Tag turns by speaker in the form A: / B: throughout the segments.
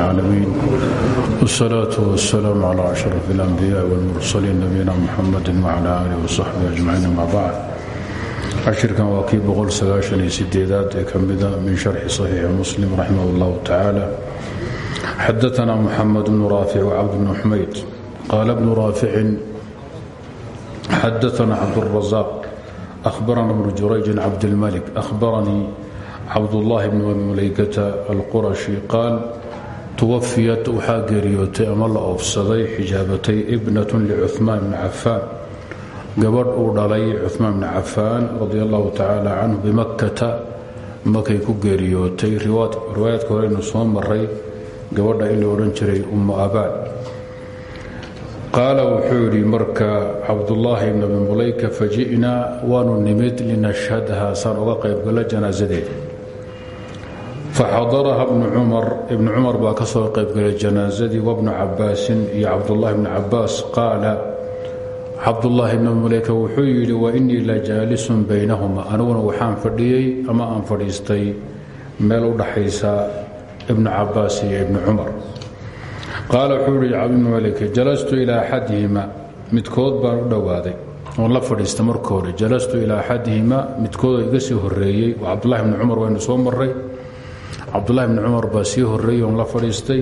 A: العالمين والصلاة والسلام على أشرف الأنبياء والمرسلين نبينا محمد وعلى آله وصحبه أجمعين أما بعد cashirkan waa kii boqolsagaashan-iyo-sideedaad ee ka mida min sharxi saxiixi muslim raximah اllahu tacaala xadaana muxamed bnu raafic wcabd bnu xumayd qaala bnu raaficin xadaana cabdالrazaaq ahbarana bnu jurayjin cabdilmalik ahbaranii cabdullahi bnu mulaykata alqurashi qaal tuwafiyat waxaa geeriyootay ama la oofsaday xijaabatay ibnat licuhmaan bni cafaan gabadh uu dhalay cumaan bni cafaan radi allahu tacaala canhu bimakkata makay ku geeriyootay riwaayaadka horeynu soo maray gabadha in la odhan jiray ummu abaan qaala wuxuu yidhi marka cabdullaahi ibn abi mulayka faji'naa waanu nimid linashhadha saan qaybgala janaasadeeda faxadaraha bnu cumar ibnu cumar baa ka soo qaybgalay janaasadii wabnu cabaasin iyo cabdullahi bni cabaas qaala cabdullaahi ibn mulayka wuxuu yidhi wa innii la jaalisun baynahuma aniguna waxaan fadhiyey ama aan fadhiistay meel u dhaxaysa ibnu cabaas iyo ibnu cumar qaala wuxuu yidhi ibnu mulayka jalastu ilaa axadihima midkood baan u dhowaaday oon la fadhiista marka hore jalastu ilaa axadihima midkooda iga sii horeeyey cabdullahi ibni cumar baa sii horeeyey oon la fadhiistay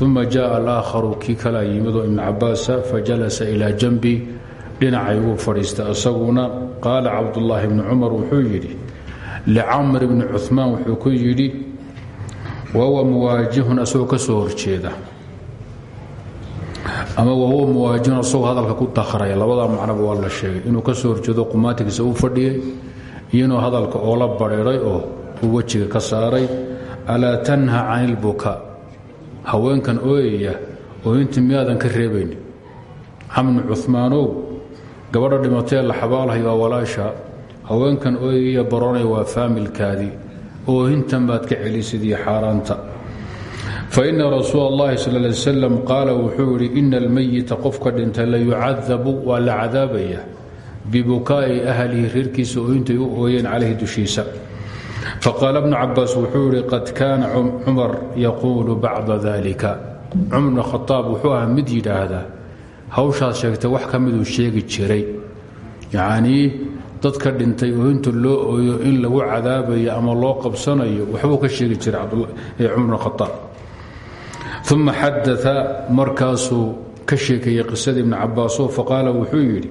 A: uma jaءa alaakharu kii kalaa yimidoo ibnu cabaasa fajalasa ilaa janbi dhinacay wuu fadhiistay. Isaguna qaala cabdullaahi bni cumar wuxuu yidhi licamr bni cumaan wuxuu ku yidhi wahuwa muwaajihun asagoo ka soo horjeeda. Ama wahuwa muwaajihun asagoo hadalka ku dakhraya labadaa macnoba waa la sheegay. Inuu ka soo horjeedo qumaatigiisa uu fadhiyey iyo inuu hadalka oola badhiray oo uu wejiga ka saaray alaa tanha can ilbuka haweenkan ooyaya oo intii miyaadan ka reebayn camni cumaanow gabadha dhimatee la xabaalhay waa walaasha. Haweenkan ooyaya baronay waa faamilkaadii oohintan baad ka celisid iyo xaaraanta. Fa ina rasuul اllahi sal ly slam qaala wuxuu yidhi ina almayita qofka dhintay la yucadabu waa la cadaabaya bibukaa'i ahlihi reerkiisa oohintay u ooyeen calayhi dushiisa faqaala bnu cabaas wuxuu yidhi qad kaana cumar yaquulu bacda dalika cumar bn khaaab wuxuu ahaa mid yidhaahdaa hawshaad sheegtay wax ka miduu sheegi jiray yacnii dadka dhintay oohinta loo ooyo in lagu cadaabayo ama loo qabsanayo waxbuu ka sheegi jiray cumar bn khaaab uma xadaa markaasuu ka sheekeeyey qisadii ibni cabaaso faqaala wuxuu yidhi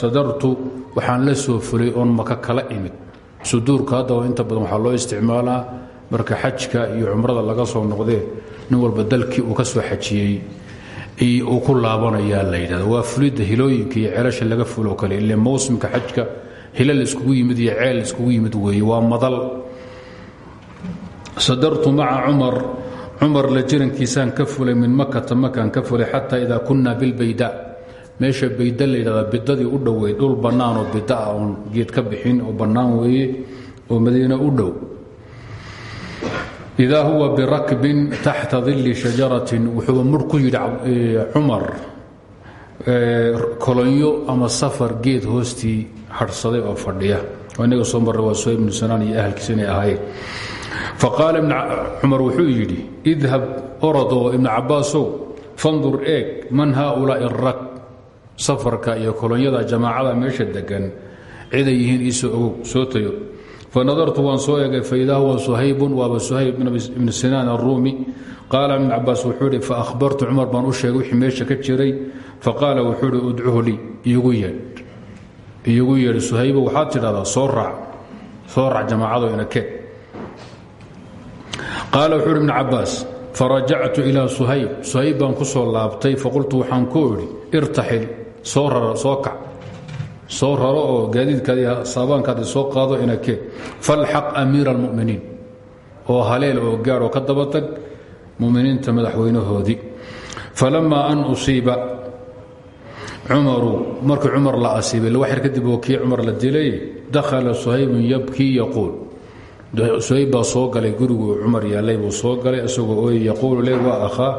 A: sadartu waxaan la soo fulay oon maka kala imid suduurka haddaba inta badan waxaa loo isticmaalaa marka xajka iyo cumrada laga soo noqdee nin walba dalkii uu ka soo xajiyey uu ku laabanayaa la yidhahda waa fulidda hilooyinka iyo ceelasha laga fuloo kale ile mawsimka xajka hila la iskugu yimid iyo ceel la iskugu yimid weeye waa madal. Sadartu maca cumar cumar la jirankiisaan ka fulay min makata makaan ka fulay xataa idaa kunna bilbayda meesha bayda la yidhahda bidadii u dhoweyd dhul bannaan oo bida ah oon geed ka bixin oo bannaan weeye oo madiine u dhow. Idaa huwa birakbin taxta dilli shajaratin wuxuuba mur ku yidhi kolonyo ama safar geed hoostii hadhsaday oo fadhiya. Oo inaga soo marray waa suhayb bnu sanaan iyo ahalkiisa inay ahaayeen. Faqaala cumar wuxuu yidhi idhab orodoo ibnu cabaasow fandur eeg man haaulaai rak safarka iyo kolonyada jamaacada meesha degan ciday yihiin iisoo soo tayo. Fanadartu waan soo egay faidaa huwa suhaybun waaba suhayb ibn sinaan aruumi qaala ibn cabaas wuxuu ihi faahbartu cumar baan u sheegay wixii meesha ka jiray. Faqaala wuxuu ihi udcuhu lii. Iigu yeedh suhaybo waxaad tidhahdaa soo raac soo raac jamaacado inakee qaala wuxuu ibn cabaas farajactu ilaa suhayb. Suhayb baan ku soo laabtay faqultu waxaan soo raro soo kac. Soo raro oo gaadiidkaadi saabaankaadi soo qaado inakee falxaq amiira almuminiin. Oo haleel oo gaadh oo ka daba tag muminiinta madaxweynahoodii. Falamaa an usiiba cumaru markii cumar la asiibay wax yar kadib oo kii cumar la dilay dakhala suhaybun yabkii yaquul. Suhayb baa soo galay guriguu cumar yaallay soo galay isagoo ooy yaquulu le waa akhaa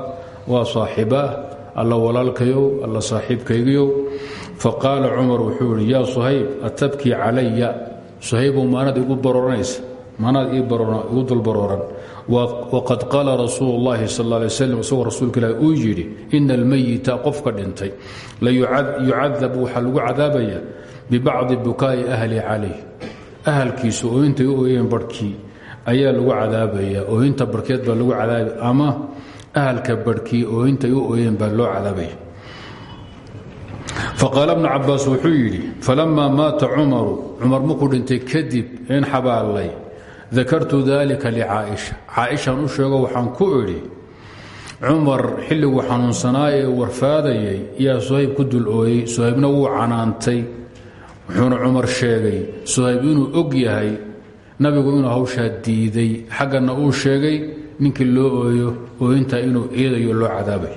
A: waa saaxibaah alla walaalkayow alla saaxiibkaygiyow faqaala cumar wuxuu yidhi yaa suhayb atabkii calaya? Suhaybow maanaad igu barooranaysa maanaad igu dul barooran. Waqad qaala rasuul اllahi sal ا alay slam isagoo rasuulka ilahi uu yidhi ina almayita qofka dhintay la yucadab waxaa lagu cadaabaya bibacdi bukaa'i ahli calayh ahalkiisu ooyintay u ooyeen barhkii ayaa lagu cadaabaya ooyinta barhkeed baa lagu cadaabaya ama ahalka barhkii ooyintay u ooyeen baa loo cadaabaya faqaala bnu cabaas wuxuu yidhi falamaa maata cumaru. Cumar markuu dhintay kadib in xabaallay dakartu dalika licaaisha. Caaishaan u sheego waxaan ku idhi cumar xilliguu xanuunsanaa ee warfaadayay yaa suhayb ku dul ooyey suhaybna wuu canaantay. Wuxuuna cumar sheegay suhayb inuu og yahay nabigu inuu hawshaa diiday. Xaggana uu sheegay ninkii loo ooyo ooyintaa inuu eedayo loo cadaabay.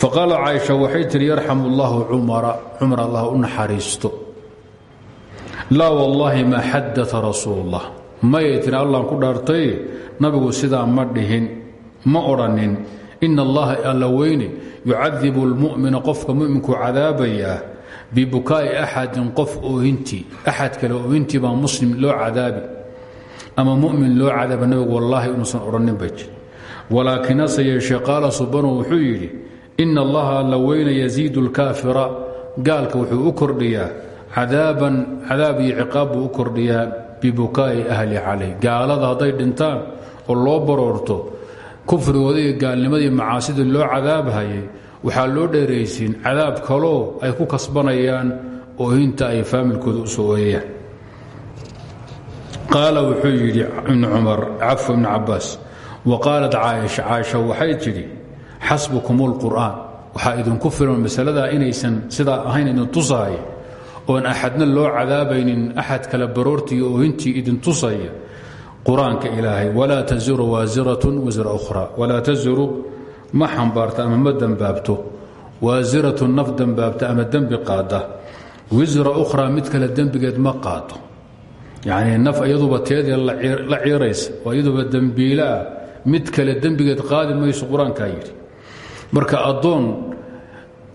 A: Faqaala caaisha waxay tihi yarxamu allahu cumara cumar allah u naxariisto laa wallaahi maa xadaa rasuul اllah mayay allaan ku dhaartay nabigu sidaa ma dhihin ma odhanin ina allaha alla weyne yucadibu اlmu'mina qofka mu'minkuu cadaabayaa bibukaa'i axadin qof oohintii axad kale oohintii baa muslim loo cadaabi ama mu'min loo cadaaba nabigu wallaahi inuusan odhanin bay jir. Walaakinase yeeshee qaala subanu wuxuu yidhi ina allaha alla weyne yasiidu اlkaafira gaalka wuxuu u kordhiyaa cadaaban cadaab iyo ciqaab buu u kordhiyaa bibukaa'i ahli calayh gaalada hadday dhintaan oo loo baroorto kufrigooda iyo gaalnimadii macaasidii loo cadaabhayay waxaa loo dheeraysiin. Cadaab kaloo ay ku kasbanayaan oohinta ay faamilkooda u soo ooyayaan qaala wuxuu yidhi ibnu cumar cafwa ibnu cabaas wa qaalat caaisha caaisha waxay tidhi xasbukum اlqur'aan waxaa idinku filan masaladaa inaysan sidaa ahayn idin tusaaya oon axadna loo cadaabaynin axad kale baroortii oohintii idin tusaya. Qur'aanka ilaahay walaa taziru waasiratun wasra ukhra walaa taziru ma xambaarta ama ma dembaabto waasiratun naf dembaabta ama dembi qaada. Ma qaado yacnii naf iyaduba teedee la ciiraysa oo iyaduba dembiilaah mid kale dembigeed qaadi mayso qur'aankaa yidhi. Marka addoon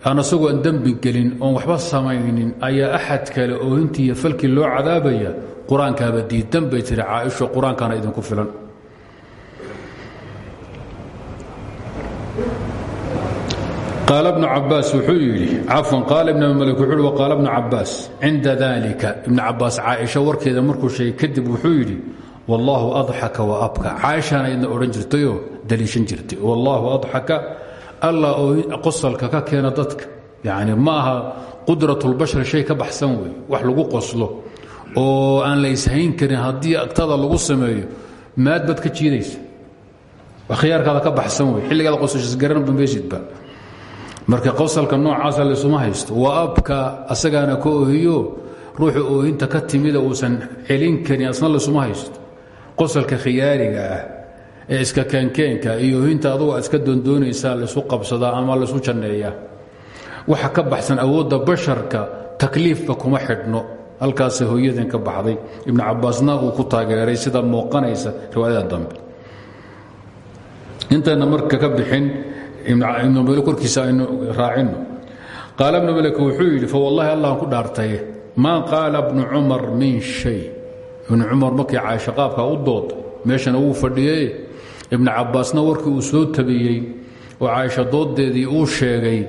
A: aan asagoo aan dembi gelin oon waxba samaynin ayaa axad kale oohintii iyo falkii loo cadaabaya qur'aankaaba diidan bay tiri caaisho qur'aankaana idinku filan qaala bnu cabaas wuxuu yidhi cafwan qaala ibn abi malik wuxuu yidhi waqaala bnu cabaas cinda dalika ibnu cabaas caaisha warkeeda markuu sheegay kadib wuxuu yidhi wallaahu adxaka wa abka. Caaishaana idna odhan jirtayoo daliishan jirtay wallaahu adxaka allah oo qosalka ka keena dadka. Yani ma aha qudratulbashar shay ka baxsan wey wax lagu qoslo oo aan la ishayn karin haddii agtada lagu sameeyo maad marka qosalka noocaasa laysuma haysto waa abka asagaana ka oohiyo ruuxu oohinta ka timida uusan celin karin asna laysuma haysto. Qosalka khiyaariga ah ee iska keenkeenka iyo oohinta adugu aad iska doondoonaysaa laysu qabsadaa ama laysu janneeyaa waxa ka baxsan awoodda basharka takliifba kuma xidhno. Halkaasay hooyadeen ka baxday. Ibnu cabaasna uu ku taageeray sida muuqanaysa riwaayada dambe. Intayna marka ka bixin ibnu malik korkiisa raacino qaala ibnu malik wuxuu yidhi fawallahi allahan ku dhaartay maa qaala bnu cumar min shay. Ibnu cumar markii caaisha qaabka u dood meeshana wuu fadhiyey. Ibnu cabaasna warkii uu soo tabiyey oo caaisha dooddeedii uu sheegay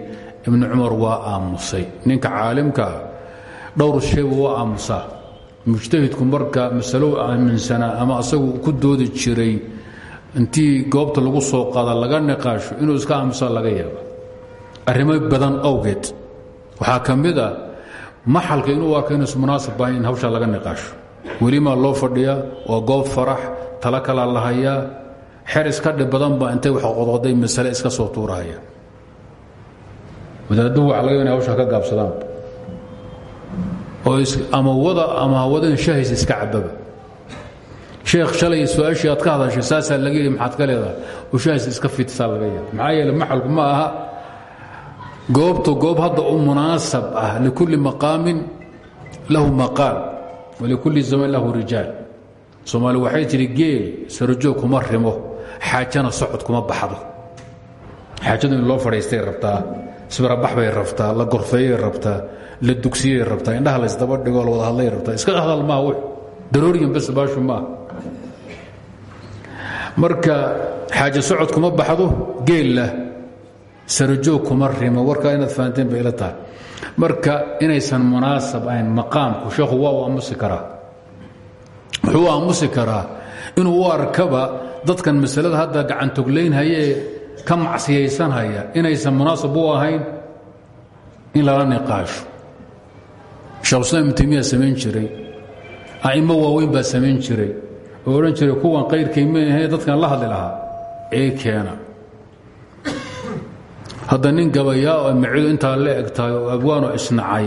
A: ibnu cumar waa aamusay. Ninka caalimkaa dhowr shaybu waa aamusaa. Mujtahidku marka masalo aaminsanaa ama asagu ku doodi jiray intii goobta lagu soo qaada laga niqaasho inuu iska aamusaa laga yaaba arrimo badan awgeed. Waxaa ka mid ah maxalka inuu arko inuusu munaasab bahayn in hawshaa laga niqaasho. Welimaa loo fadhiyaa waa goob farax tala kalaa la hayaa iska dhib baa intay wax qodqoday masale iska soo tuurahaya. Wadaadduhu waxa laga ina hawshaa ka gaabsadaan. Oo ama wada ama hawadin shahays iska cababa sheekh shalay su'aashii aad ka hadashay saasaa laga yidhi maxaad ka leedahay? Oo shahays iska fidsaa laga yaaba maxaa yeele maxalku ma aha. Goobtu goob hadda u munaasab ah likulli maqaamin lahu maqaal walikulli zaman lahu rijaal. Soomaali waxay tidhi geel sarajoog kuma rimo xaajana socod kuma baxdo. Xaajadu loo fadhiistay rabtaa sbirabax bay rabtaa la gorfeeyay rabtaa la dugsiyay rabtaa indhaha laysdaba dhigoo la wada hadlay rabtaa. Iska hadal maaha w darooriyan bas baashu marka xaaje socod kuma baxdo geella sarajoog kuma rimo warkaa inaad fahanteen bay ila tahay. Marka inaysan munaasab ahayn maqaamku sheekhu waa u aamusi karaa. Wuxuu u aamusi karaa inuu u arkaba dadkan masalada hadda gacantoglaynhayee ka macsiyaysanhaya inaysan munaasab u ahayn in lala niqaasho. Shekhuislam ibnu taymiya samayn jiray a'immo waaweyn baa samayn jiray odhan jiray kuwan qayrkay maahee dadkan la hadli lahaa. Ee keena. Hadda nin gabayaa oo macidu intaa la eg oo abwaanoo isnacay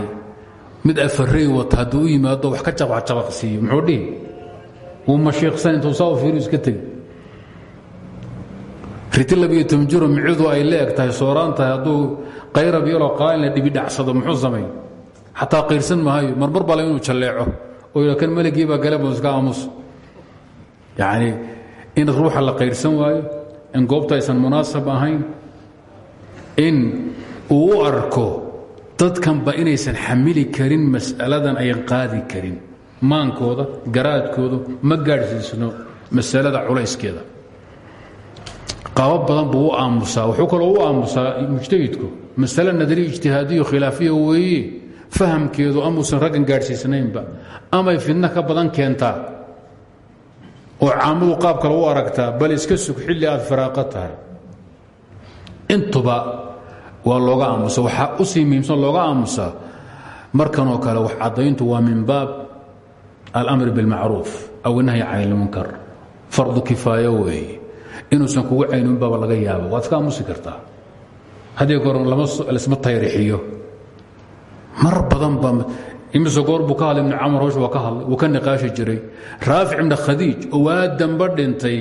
A: mid afarey wata hadduu u wax ka jabaqjabaqsiiyo muxuu dhihi? Wuu mashiiqsan intuu saa u fiiriu iska tegi riti labiyo toban jiro ay la eg tahay sooraan tahay hadduu qayrab yaloo dhibidhacsado muxuu samay xataa qayrsan maayo marmar bale inuu jalleeco. Oo yidha kan meligiibaa gale buu iska yacni in ruuxa la qayrsan waayo in goobta aysan munaasab ahayn in uu u arko dadkanba inaysan xamili karin mas'aladan ayan qaadi karin. Maankooda garaadkooda ma gaadhsiisno masalada culayskeeda qaabab badan buu u aamusaa. Wuxuu kaloo u aamusaa mujtahidku. Masale nadari ijtihaadiyo khilaafiya weeye fahamkeedu amuusan raggan gaadhsiisnaynba. Amay fidno ka badan keentaa oo caamadu qaab kale u aragtaa bal iska sug xilli aad firaaqo intuba waa looga aamusa waxaa u sii muhiimsan looga aamusaa markanoo kale wax caddayntu waa min baab alamri biاlmacruuf aw nahyi can ilmunkar. Fardu kifaayo weeye inuusan kugu caynin baaba laga yaabo waad iska aamusi kartaa. Haddii goor lasma tayrixiyo mar badan baa imise goor buu ka hadlay ibnu camar howsh waa ka hadlay wuu ka niqaashi jiray. Raafic ibna khadiij oo waa damba dhintay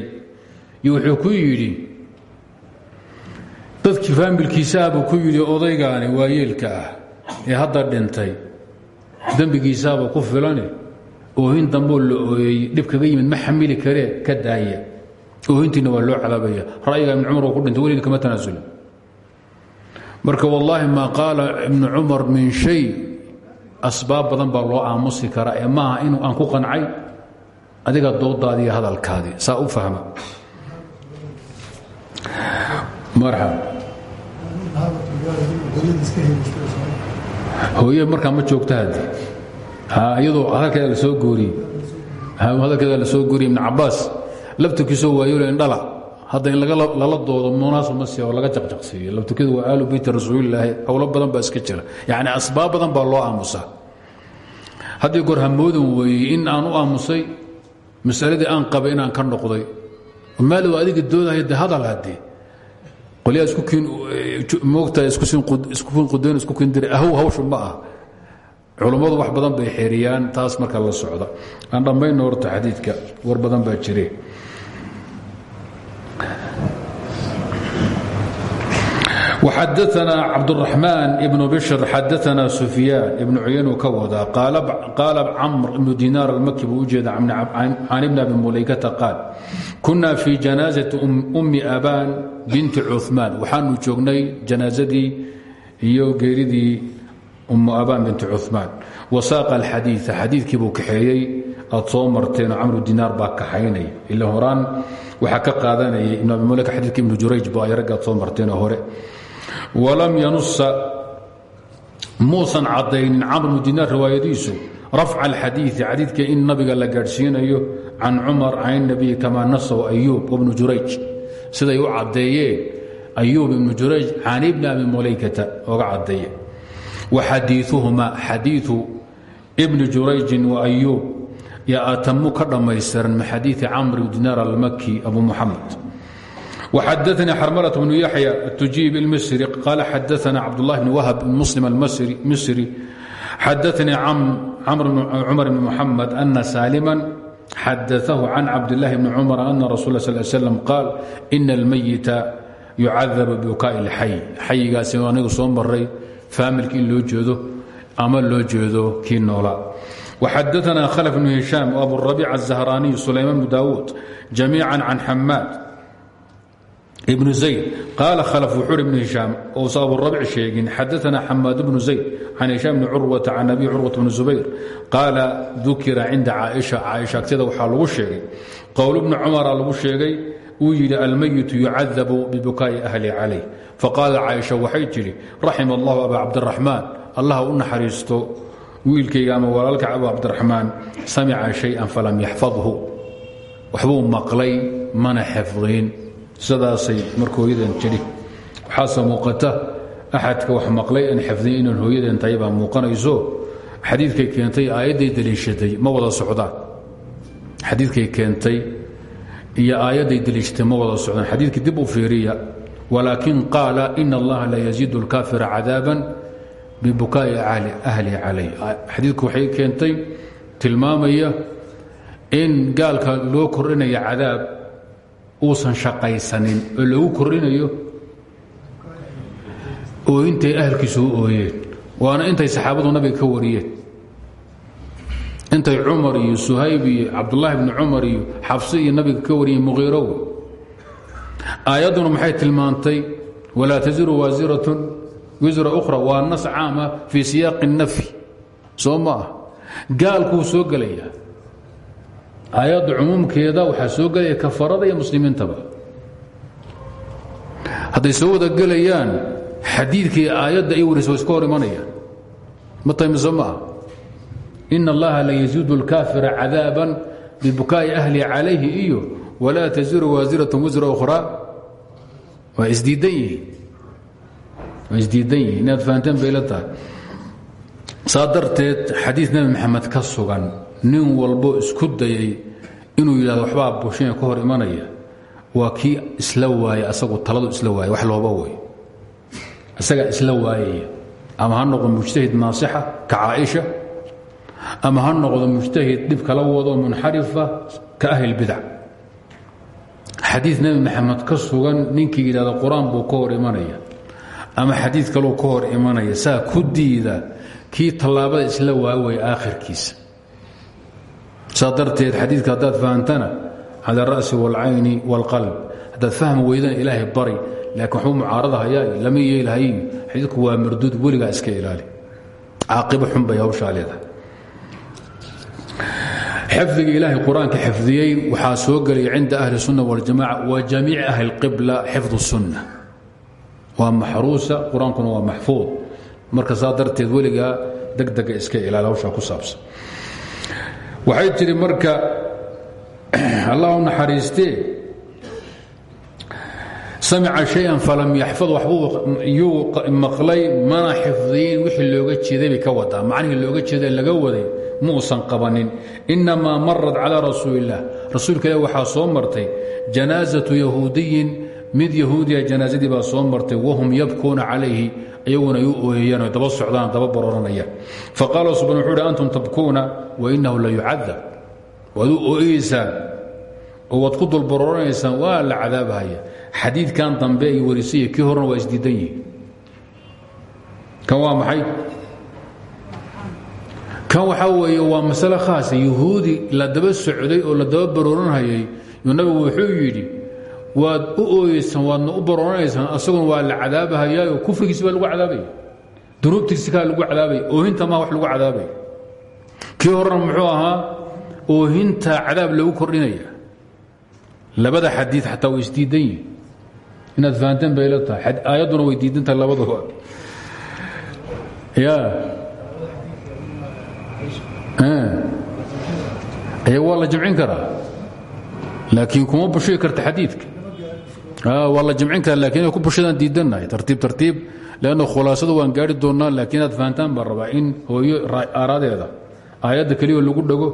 A: iyo wuxuu ku yidhi dadkii faamilkiisaabuu ku yidhi odaygaani waa yeelka ah ee hadda dhintay. Dembigiisaaba ku filane oohin damboo la kaga yimid ma xamili karee ka daaya. Oohintiina waa loo cadaabaya ra'yiga ibnu cumar ku dhintay welina kama tanaasulin. Marka wallaahi maa qaala ibnu cumar min shay asbaab badan baa loo aamusi karaa ee maaha inuu aan ku qancay. Adiga doodaadiiyo hadalkaadii saa u fahma. Hooye markaa ma joogta haddi iyadoo hadalkeeda la soo gooriyey hadalkeeda la soo gooriyey ibn cabaas. Labturkiisoo waayole indhala hadda in lala doodo munaasab ma siiya oo laga jaqjaqsiiyo. Labturkeedu waa aalu beyti rasuulilaahi howlo badan baa iska jira. Yacni asbaab badan baa loo aamusaa. Haddii goor hamoodan weeye in aan u aamusay masaladii aan qabay inaan ka noqday maalow adiga doodahaya de hadal haddee qolyaa isku kiin moogtaa isku kiin diray ahow hawshu ma ah. Wax badan bay xeeriyaan taas marka la socda. Aan dhammayno horta xadiidka war badan baa jire وxadثna cabdالرaحmaan بن bشhr xadثna سufyaan ibn cuyanu ka wadaa qaala camr ibnu dinaar almaki buu u jeeda can ibn abi mulaykata qaal kuna fii janaaزaةi أmi aban binti cuثmaan waxaanu joognay janaaزadii iyo geeridii umu aban binti cuثmaan wasaaqa اlxadiiثa xadiidkii buu kaxeeyey aad soo marteen oo camru dinaar baa kaxaynaya ila horaan waxaa ka qaadanayay ibn abi mulayka xadiidka ibnu jurayj ba ay raggaad soo marteenoo hore walam yanusa muusan caddaynin camr bnu dinaar riwaayadiisu rafca alxadiii xadiidka in nabiga la gaadhsiinayo can cumar can nabiyi kamaa nasaw ayuub wbnu jurayj. Siday u caddeeyeen ayuub ibnu jurayj can ibni abi mulaykata oga caddeeye wa xadiiuhuma xadiiu ibni jurayjin wa ayuub yo atamu ka dhammaystiran min xadiii camr bn dinaar almaki abu muxamed وxadثnي xrmلة بن yaحyى التujiib الmsri qال xadثna cabdاللahi بن whب msلم الmsri xadثnii cmر بن محamed أna sاlmا xadaثه can cabdاللahi بن cmر أna رasuل اه صل sلم qاal إن الmayita يucadب bukاء الxay xayigaasi anigu soo maray faamilki in loo jeedo ama loo jeedo kii noolaa وxadثna khلف بن هiشhاm وأbu الربيع الزهراني سulayman بن dاwud جamيعا can xmاad ibnu zayd. Qaala khalaf wuxuur ibnu hishaam ousa aburabc sheegin xadaana xamaad bnu zayd can hishaam bni curwata can abi curwata bni zubayr. Qaala dukira cinda caaisha caaisha agteeda waxaa lagu sheegay qowl bni cumara lagu sheegay uu yidhi almayitu yucadabu bibukaa'i ahli calayh faqaala caaisha waxay tidhi raxima allahu aba cabdiraxmaan allah u naxariisto wiilkayga ama walaalka abu cabdiraxmaan samica shay-an falam yaxfadhu. Waxbuu maqlay mana xifdin sidaasay marka hooyadan tidhi. Waxaase muuqata axadka wax maqlay aan xifdin inaan hooyadan tahay muuqanayso. Xadiidkay keentay aayadday daliishatay ma wada socdaan xadiidkay keentay iyo aayadday daliishatay ma wada socdaan xadiidkii dib u fiiriya walaakin qaala ina allaha la yaziidu اlkaafira cadaaban bibukaa'i ahli calayh xadiidku waxay keentay tilmaamaya in gaalka loo kordhinaya cadaab uusan shaqaysanin oo loogu kordhinayo ooyintay ahalkiisu u ooyeen. Waana intay saxaabadu nabiga ka wariyeen. Intay cumar iyo suhayb iyo cabdulaahi bni cumar iyo xabsi iyo nabiga ka wariyeen muqiirow aayadduna maxay tilmaantay? Walaa taziru waasiratun wisra ukhra waa nas caama fii siyaaqi nafyi. Soo ma ah gaalkuu soo gelayaa aayadda cumuumkeeda waxaa soo gelaya kafarada iyo muslimiintaba. Hadday soo wada gelayaan xadiidkii aayadda ay warisa wa iska hor ma tahay mise ma ah allaha la yaziidu اlkaafira cadaaban bibukaa'i ahli calayhi iyo walaa taziru waasiratun wisra ukhraa. Waa isdiidan yihiin. Waa isdiidan yihiin. Inaad fahanteen bay la tahay. Saa darteed xadiid nebi nin walbo isku dayay inuu yidhahdo waxbaa bushina ka hor imanaya. Waa kii isla waaya asagu taladu isla waaya wax looba way isagaa isla waayaya ama ha noqdo mujtahid naasixa ka caaisha. Ama ha noqdo mujtahid dhib kala wado munxarifa ka ahli bidac xadiid nebi maxamed ka sugan ninkii yidhahda qur'aan buu ka hor imanaya. Ama xadiid kaluu ka hor imanaya. Saa ku diida kii tallaabada isla waawaya aakhirkiisa saa darteed xadiidka haddaad fahamtana cala alra'si waalcayni waalqalb haddaad fahmi weydana ilaahay bari laakiin waxbuu mucaaradahayaa lama yeelahay xadiidku waa marduud weligaa iska ilaali. Caaqibo xun bay hawshaa leedahay. Xifdiga ilaahay qur'aanka xifdiyey soo gelaya cinda ahli sunna waljamaca wa jamiici ahli qibla xifdu sunna. Waa maxruusa qur'aankuna waa maxfuud. Marka saa darteed weligaa iska ilaali hawshaa ku saabsan waxay tidhi marka allah u naxariistee samica shay-an falam yaxfad waxbuu yuu maqlay mana xifdiyin wixii looga jeeday bay ka wadaa. Macnihii looga jeeda laga waday ma uusan qabanin. Inamaa marad calaa rasuuli illah rasuulka ilah waxaa soo martay janaasatu yahuudiyin mid yahuudiya janaasadii baa soo martay wahum yabkuuna calayhi iyaguna u ooyayaan o daba socdaan daba barooranayaan faqaala subxan wuxuu uhi antum tabkuuna wainahu la yucadab. Waad u ooyeysaan oo waad ku dulbarooranaysaan waa la cadaabahaya xadiidkan dambe ay warisay kii horena waa isdiidan yihiin kan waa maxay? Kan waxaa weeye waa masale khaasa yahuudi la daba socday oo la daba barooranhayay yuu nabigu wuxuu yidhi waad u ooyeysaan waadna u barooranaysaan asaguna waa la cadaabahayaao kufrigiisi baa lagu cadaabaya dunuubtiisi kaa lagu cadaabaya oohinta maa wax lagu cadaabaya kii horena muxuu ahaa oohinta cadaab lagu kordhinaya. Labada xadii xataa way isdiidan yihiin inaad fahanteen bay la tahay. Aayadduna way diidantahay labaduba ya aya waa la jamcin karaa. Laakiin kuma bushigi karta xadiidka waa la jamcin karaa laakiin inay ku bushadaan diidannahay. Tartiib tartiib. Leanna khulaasada waan gaari doonnaa laakiin inaad fahantaan baan rabaa in hooyo aaradeeda aayadda keliya lagu dhago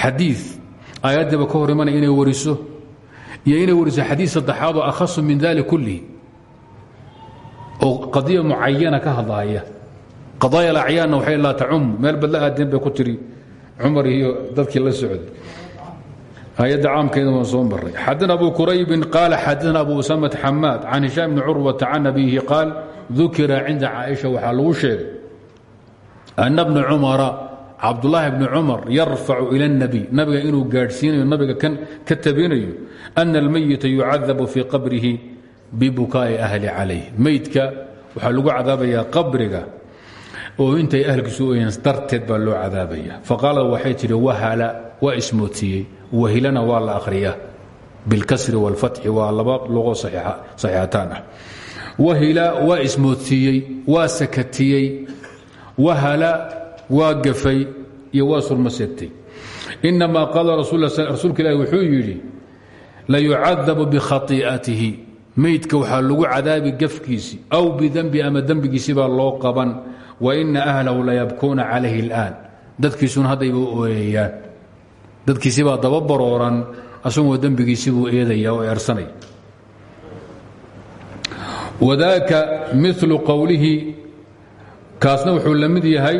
A: xadiid aayaddiiba ka hor imanaya inay wariso iyo inay wariso xadiid saddexaad oo akhasu min dalik kullihi oo qadiya mucayana ka hadlaaya. Qadaaya alacyaanna waxay laa tacum meel bad la aadeen bay ku tiri cumar iyo dadkii la socday aayadda caamkeeda waan soo maray xadana abu quraybin qaala xadana abu usamat xamaad can hishaam bni curwata can qaal dukira cinda caaisha waxaa lagu sheegay ana bna cumara cabdulaahi bni cumar yarfacu ila اnabiy nabiga inuu gaadhsiinayo nabiga ka tabinayo ana almayita yucadabu fii qabrihi bibukaa'i ahli calayh meydka waxaa lagu cadaabayaa qabriga oo intay ahlkiisu oyan darteed baa loo cadaabaya. Faqaala waxay tidhi wahala waa ismootiyey wahilana waa la akhriyaa bilkasri wاlfatxi waa laba luqo saxiixataan ah wahila waa ismoodsiiyey waa sakatiyey wahala waa gafay iyo waa surma seegtay inamaa qaala rasuulka ilahi wuxuu yidhi layucadabu bikhai'atihi meydka waxaa lagu cadaabi gafkiisi aw bidembi ama dembigiisi baa loo qaban waina ahlahu layabkuuna calayhi اlآan dadkiisuna haddayba ooyayaan dadkiisibaa daba barooran asagoo dembigiisi buu eedaya oo eersanaya wadaaka milu qowlihi kaasna wuxuu la yahay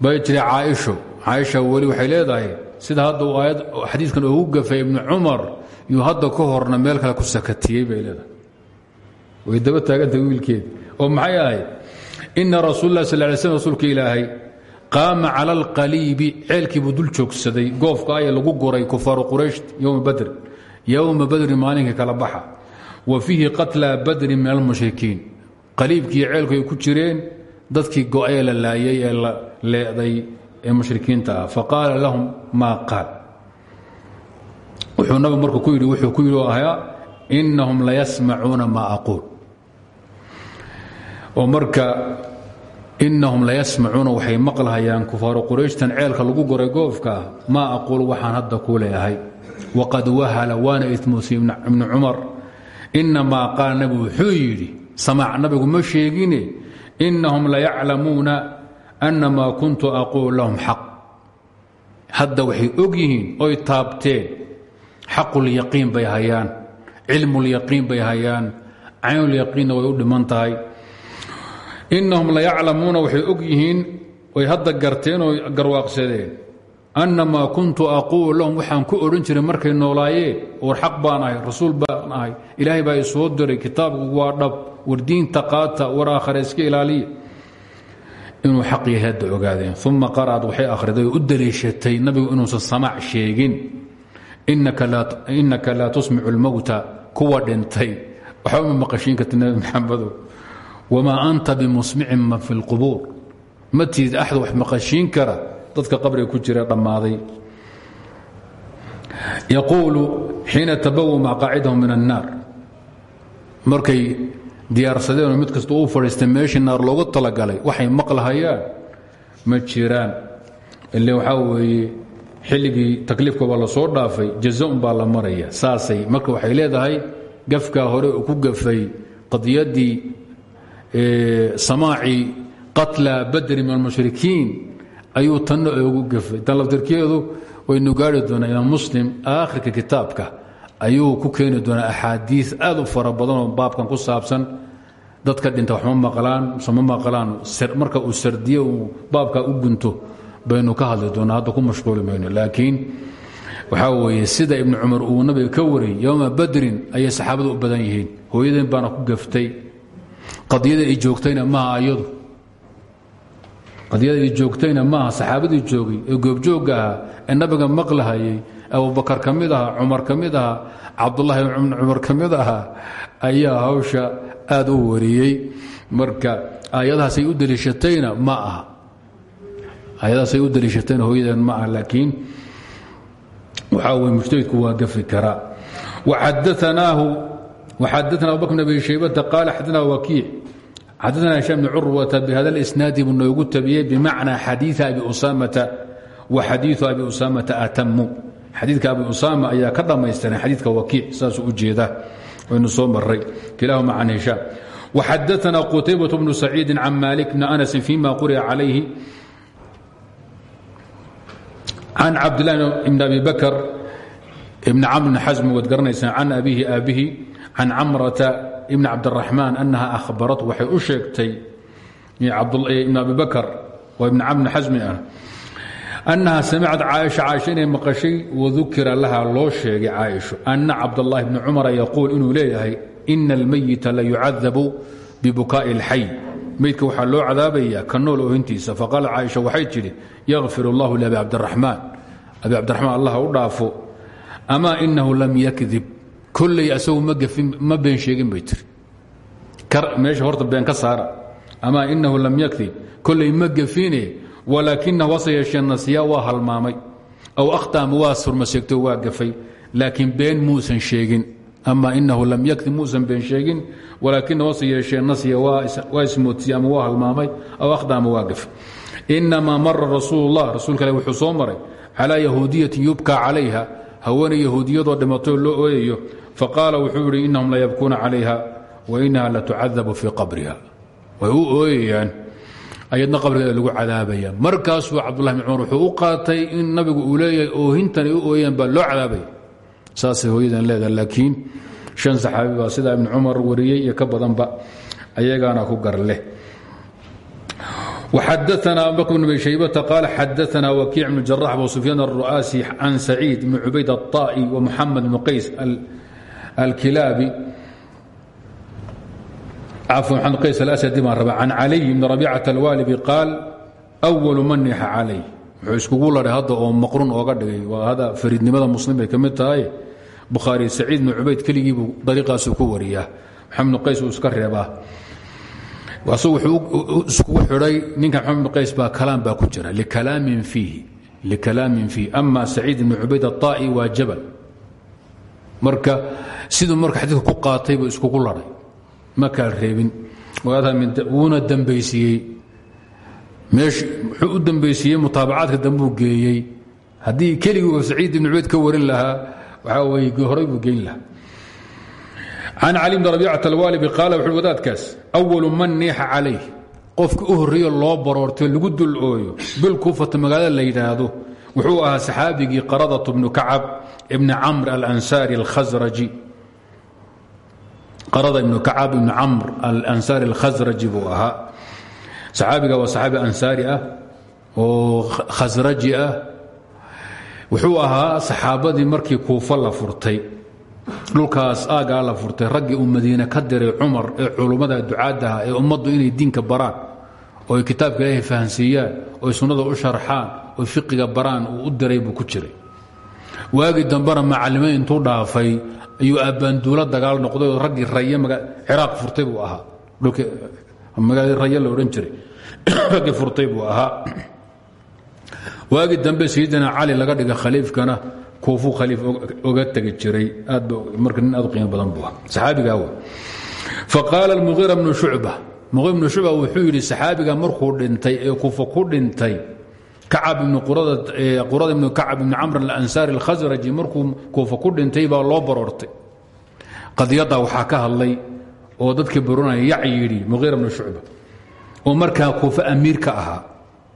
A: bay jira caaisho. Caaisha weli waxay leedahay sida hadda uu aayad xadiidkan ugu gafay ibnu cumar yuu hadda ka horna meel kale ku sakatiyey bay leedahay. Way daba taagantahay wiilkeedi oo maxay ahayd ina rasuul lah sal lay slm rasuulka ilaahay qaama cala alqaliibi ceelkiibuu dul joogsaday goofka aya lagu guray kufaaru quraysh yowma badr yowma badrin maalinka kala wa fiihi qatla badrin min almushrikiin qaliibkiiyo ceelku ay ku jireen dadkii go-ee la laayay ee la leeday ee mushrikiinta ah. Faqaala lahum maa qaal. Wuxuu nabig marku ku yidhi wuxuu ku yidhi ahaa inahum layasmacuuna maa aquul. Oo marka inahum layasmacuuna waxay maqlhayaan kufaaru qurayshtan ceelka lagu goray goofka maa aquul waxaan hadda kuu leeyahay. Waqad wahala waana itmuusi ibnu cumar. Inamaa qaala nabigu wuxuu yidhi samaac nabigu ma sheegine inahum layaclamuuna ana maa kuntu aquul lahum xaq. Hadda waxay og yihiin oy taabteen xaqulyaqiin bay hayaan cilmulyaqiin bay hayaan caynulyaqiinna way u dhiman tahay inahum layaclamuuna waxay og yihiin way hadda garteen oo garwaaqsadeen. Anna maa kuntu aquul lahum waxaan ku odhan jiray markay noolaayeen war xaq baan ahay rasuul baan ahay. Ilaahay baa isoo diray kitaabku waa dhab war diinta qaata war aakhare iska ilaaliya inuu xaq yahay hadda ogaadeen. Uma qara'ad waxay akhriday u daliishatay nabigu inuusan samaac sheegin. Inaka laa tusmicu اlmowta kuwa dhintay. Waxba ma maqashiin karta nabi maxamedow wmaa anta bimusmicin man fi lqubuur ma tiidid axad wax maqashiin kara dadka qabriga ku jira dhammaaday yaquulu xiina tabawu maqaacidahu min annaar markay diyaarsadeenoo mid kasta uu fadhiistay meeshii naar loogu talagalay waxay maqlahayaan ma jiraan ile waxaa weeye xilligii takliifkabaa la soo dhaafay jaza baa la maraya saasay marka waxay leedahay gafkaa hore ku gafay qadiyadii samaacii qatla badri min almushrikiin ayuu tanna oogu gafay tan laftirkeedu waynu gaari doonaa imaam muslim aakhirka kitaabka ayuu ku keeni doonaa axaadiis aad u fara badanoo baabkan ku saabsan dadka dhinta wax ma maqlaan mise ma maqlaan marka uu sardiye uu baabkaa u gunto baynu ka hadli doonaa hadda ku mashquuli laakiin waxaa weeye sida ibnu cumar uu nabiga ka wariyey yowma badrin ayay saxaabadu u badan yihiin. Hooyadeen baana ku gaftay qadiyada ay joogtayna maaha ayadu qadiyada ay joogtayna maaha saxaabadii joogay ee goobjoogga ahaa ee nabiga maqlahayay abubakar ka mid ahaa cumar ka mid ahaa cabdullahi ibn cumar ka ahaa ayaa hawsha aad u wariyey. Marka aayadahaasay u daliishatayna ma aha. Aayadahaasay u daliishatayna hooyadeen ma aha laakiin waxaa weye mujtahidku waa gafi karaa. Waxadaanaahu waxadaana abubakr bn abi shaybata qaala xadana wakiic xadana hishaam bn curwata bihada اlisnaadi buu noogu tabiyey bimacnaa xadiia abi usaamata wa xadiiu abi usaamata atamu xadiidka abi usaama ayaa ka dhammaystiran xadiidka wakiic saasuu u jeeda waynu soo maray kilaahuma can hishaam waxadaana qutaybaة bnu saciidi can malik bni anasi fima quri'a calayhi can cabdillahi bn abi bakr bn camr bn xasm waad garanaysaan can abihi aabihi can camrata ibn cabdiraxmaan annaha ahbarat waxay u sheegtay ibn abi bakr oo ibn camr bn xasmi ah annaha samicad caaisha caaisha inay maqashay wadukira laha loo sheegay caaisho anna cabdاllahi bni cumara yaquul inuu leeyahay ina almayita la yucadabu bibukaa'i اlxay meydka waxaa loo cadaabayaa ka nool oohintiisa faqaala caaisha waxay tidhi yakfir اllahu liabi cabdiraxmaan abi cabdiraxmaan allah u dhaafo amaa inahu lam yakdib kolley asagu ma been sheegin bay tiri. Meesha horta been ka saara. Amaa inahu lam yakdib kolley ma gefine walaakinahu hase yeeshee nasiya waa aw akhtaama waa surmaseegto waa gafay. Laakiin been muusan sheegin. Ama inahu lam yakdib muusan been sheegin. Walaakina hose yeeshee nasya waa ismoodsiye ama waa aw akhda ama waa gaf inamaa mara rasuul اllah wuxuu soo maray calaa yahuudiyatin yubkaa calayha. Haweenay yahuudiyadoo dhimatoo loo ooyayo faqaala wuxuu yidhi inahum la yabkuuna calayha wa inaha latucadabu fii qabriha way u ooyayaan ayadna qabrigeeda lagu cadaabaya markaasuu cabdulahi bin cumar wuxuu u qaatay in nabigu uu leeyahay oohintan ay u ooyayaan baa loo cadaabaya saasay hooyadan leedaha laakiin shan saxaabi baa sidaa ibn cumar wariyey iyo ka badanba ayagaana ku gar leh وxadثna abu bkr بن abi shaybة qال xadثna wkiic بن جراح وسفyaan الرu'اasي عan سacيid بن cubayd الطائي ومحamed بن qays alkilaabi cafw xamd qays alasadi baan rabaa can caliy bni rabiicata alwaalibi qaal awalu manixa calay wuxuu iskugu ladhay hadda oo maqrun ooga dhigay waa hada fariidnimada muslim bay ka mid tahay bukhaari saciid bni cubayd keligiibuu dariiqaasu ku wariyaa maxamd qays uu iska reebaa asagu wuxuu iskugu xidhay ninka maxamed bn qays baa kalaam baa ku jira likalaamin fiihi likalaamin fiihi ama saciid bni cubayd aطaa'i waa jabal marka siduu marka xadiidka ku qaatay buu iskugu ladhay ma kala reebin. Wuuna dambaysiiyey. Muxuu u dambaysiiyey mutaabacaadka dambuu geeyey. Haddii keligii saciid ibn cubayd ka warin lahaa waxaa weye horay buu geyn lahaa. Can cali bn rabiicat alwaalibi qaala wuxuu wadaadkaas awalu man niixa calayh qofka u horreeyo loo baroortay lagu dul ooyo bilkuufata magaalada la yidhaahdo wuxuu ahaa saxaabigii qaradatu bnu kacab ibni camr alansaari alkhasraji qarada ibnu kacab ibni camr alansaari alkhasraji buu ahaa. Saxaabiga waa saxaabi ansaari ah oo khasraji ah. Wuxuu ahaa saxaabadii markii kuufa la furtay. Dhulkaas aagaa la furtay. Raggii uu madiine ka diray cumar ee culummada ducaadaha ee ummaddu inay diinka baraan oo ay kitaabka ilaahay fahansiiyaan oy sunnada u sharxaan oy fiqiga baraan uu u diray buu ku jiray. Waagii dambena macalimiin intuu dhaafay ayuu abbaanduulo dagaal noqday oo raggii raye ciraaq furtay buu ahaa. Dhulka magaalada raye la odhan jiray. Raggii furtay buu ahaa. Waagii dambe sayidina cali laga dhiga khaliifkana kuufuu khaliif oga tegi jiray. Aad marka aad u qiimo badan buu ah saxaabigaa w faqaala almuhiira bnu shucba. Muhiir bnu shucba wuxuu yidhi saxaabiga markuu dhintay ee kuufa ku dhintay qurada ibnu kacab ibni camr alansaari alkhasraji markuu kuufa ku dhintay baa loo baroortay. Qadiyaddaa waxaa ka hadlay oo dadkii baroonaya yac yidhi muhiira bnu shucba oo markaa kuufa amiir ka ahaa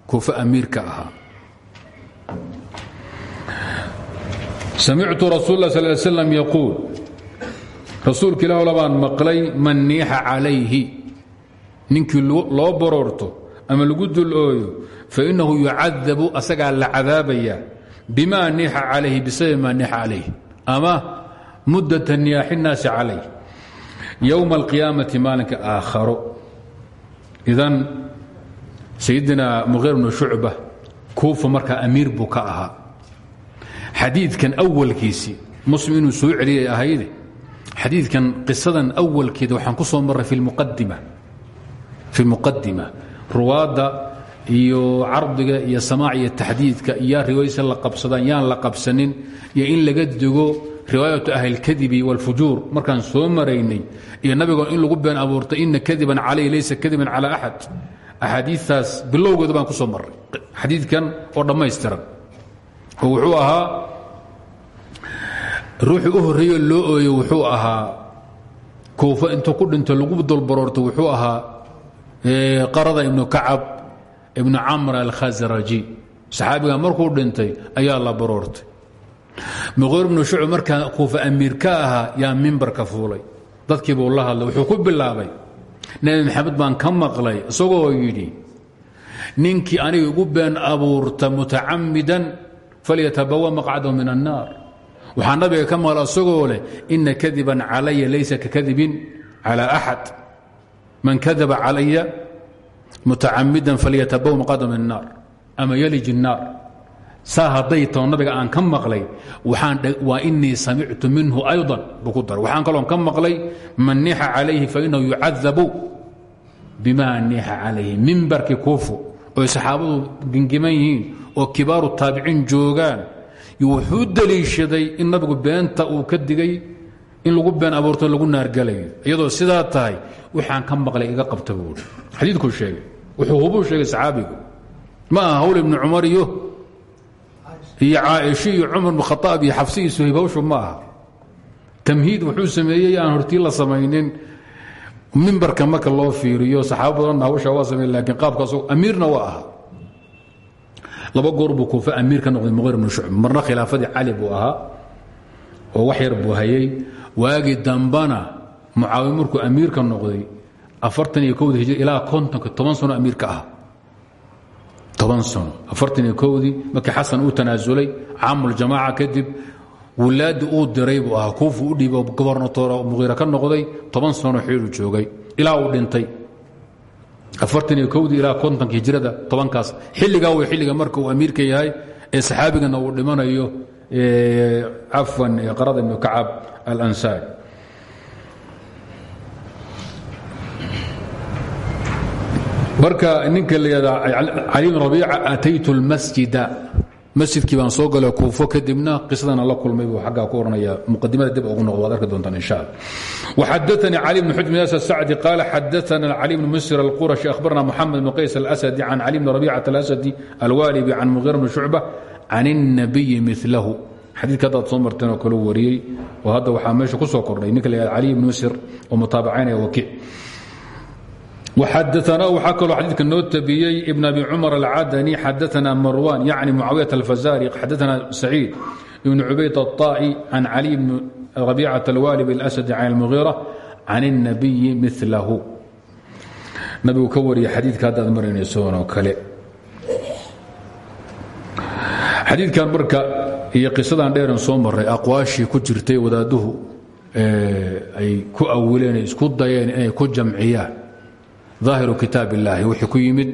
A: kuufa amiir ka ahaa. Samictu rasuul la sal slam yaquul rasuulka ilah labaan maqlay man niixa calayhi. Ninkii loo baroorto ama lagu dul fainahu yucadabu asagaa la cadaabaya bima niixa calayhi bisababi ma niixa calayh ama mudata niyaaxi nnaasi calayh. Yowma alqiyaamati maalinka aakharo. Idan sayidina muqhiir bnu shucba kuufa markaa amiir buu ka ahaa. Xadiidkan awalkiisii muslim inuu soo celiyay ahayde xadiidkan qisadan awalkeeda waxaan ku soo marray fi muqadima ruwaadda iyo cardiga iyo samaac iyo taxdiidka iyo riwaayasa la qabsadaan yaan la qabsanin iyo in laga dego riwaayatu ahlilkadibi wاlfujuur markaan soo maraynay iyo nabigoon in lagu been abuurtay ina kadiban calayh laysa kadiban calى axad axaadiistaas bilowgeeda baan ku soo marray xadiidkan oo dhammaystiran. Wuxuu ahaa ruuxii u horreeyo loo ooyo wuxuu ahaa kuufa intuu ku dhinto lagu dolbaroorto wuxuu ahaa qarada ibnu kacab ibnu camr alkhasraji saxaabiga markuu dhintay ayaa la baroortay. Muqiir ibnu shucb markaa kuufa amiir ka ahaa yaa mimbarka fuulay. Dadkii buu la hadlay wuxuu ku bilaabay nebi maxamed baan ka maqlay isagoo yidhi ninkii aniga igu been abuurta mutacamidan falyatabawa maqcadahu min annaar waxaa nabiga ka maqla isagoo leh ina kadiban calaya laysa kakadibin calى axad man kadaba calaya mutacamidan falyatabawa maqcadahu min الnaar ama yalij الnaar saa hadday tao nabiga aan ka maqlay waa inii samictu minhu ayضa buu ku daray waxaan kaloon ka maqlay man nixa calayhi fainahu yucadabu bima nixa calayhi mimbarkii kuufu oy saxaabadu gengiman yihiin oo kibaaru taabiciin joogaan wuxuu daliishaday in nabigu beenta uu ka digay in lagu been abuurto lagu naargalayo iyadoo sidaa tahay waxaan ka maqlay iga qabta buui xadiidkuu sheegay wuxuu hubuu sheegay saxaabigu. Ma aha hawl ibnu cumar iyo iyo iyo cumar bn khaaab iyo xafsi iyo suhayb hawshu ma aha. Wuxuu sameeyey aan hortii la samaynin mimbarka marka loo fiiriyo saxaaba badanna hawshaa waa samey laakiin qaabkaas amiirna waa ahaa. Laba goor buu kuufe amiir ka noqday muqir bnu shucb marna khilaafadii cali buu ahaa oo wax yar buu hayay. Waagii dambana mucaawi markuu amiir ka noqday afartan iyo kowdii hijri ilaa kontonka toban sano amiir ka ah. Toban sano. Afartan iyo kowdii markii xasan uu tanaasulay caamuljamaaca kadib wulaaddii uu diray buu ahaa u dhiibo gobarnatoor muqiira ka noqday toban sano xiilu joogay ilaa uu dhintay. Afartan iyo kowdii ilaa kontonka hijrada tobankaas xilligaa way xilliga marka uu amiirka yahay ee saxaabigana uu dhimanayo cafwan qarada ibnu kacab alansaari marka ninka la yidhahda cali bn rabiica ataytu اlmasjida masjidkii baan soo galo kuufo kadibna qisadana la kulmay buu aggaa ku ohanaya muqadimada dib ugu noqdo waad arki doontaan insha alla waxadaanii cali bn xujm yaas sacdi qaala xadaana cali bn musir alqurashi akhbarna moxamed bn qays alasadi can cali bn rabiicata alasadi alwaalibi can muqira bn shucba can الnabiyi milahu xadiidka haddaad soo marteen oo kaleu wariyey oo hadda waxaa meesha ku soo kordhay ninka la yhahda cali bn musir oo mutaabacaynaya wakiic وxadثna waxaa kaloo xadiidka noo tabiyey ibn abi cumar alcadني xadaثna marwan yعni mucaawiyaة الfazari xadaثna سacيid ibn cubayd الطائي can cali bn رabiicaة اlwalib الأsد can الmuغيرة can النabiyi milahu nabigu ka wariya xadiidka haddaad marinaysoonoo kale xadiidkan marka iyo qisadan dheeran soo maray aqwaashii ku jirtay wadaaduhu ay ku awileen isku dayeen inay ku jamciyaan ظaahiru kitaab اllaahi wixii ku yimid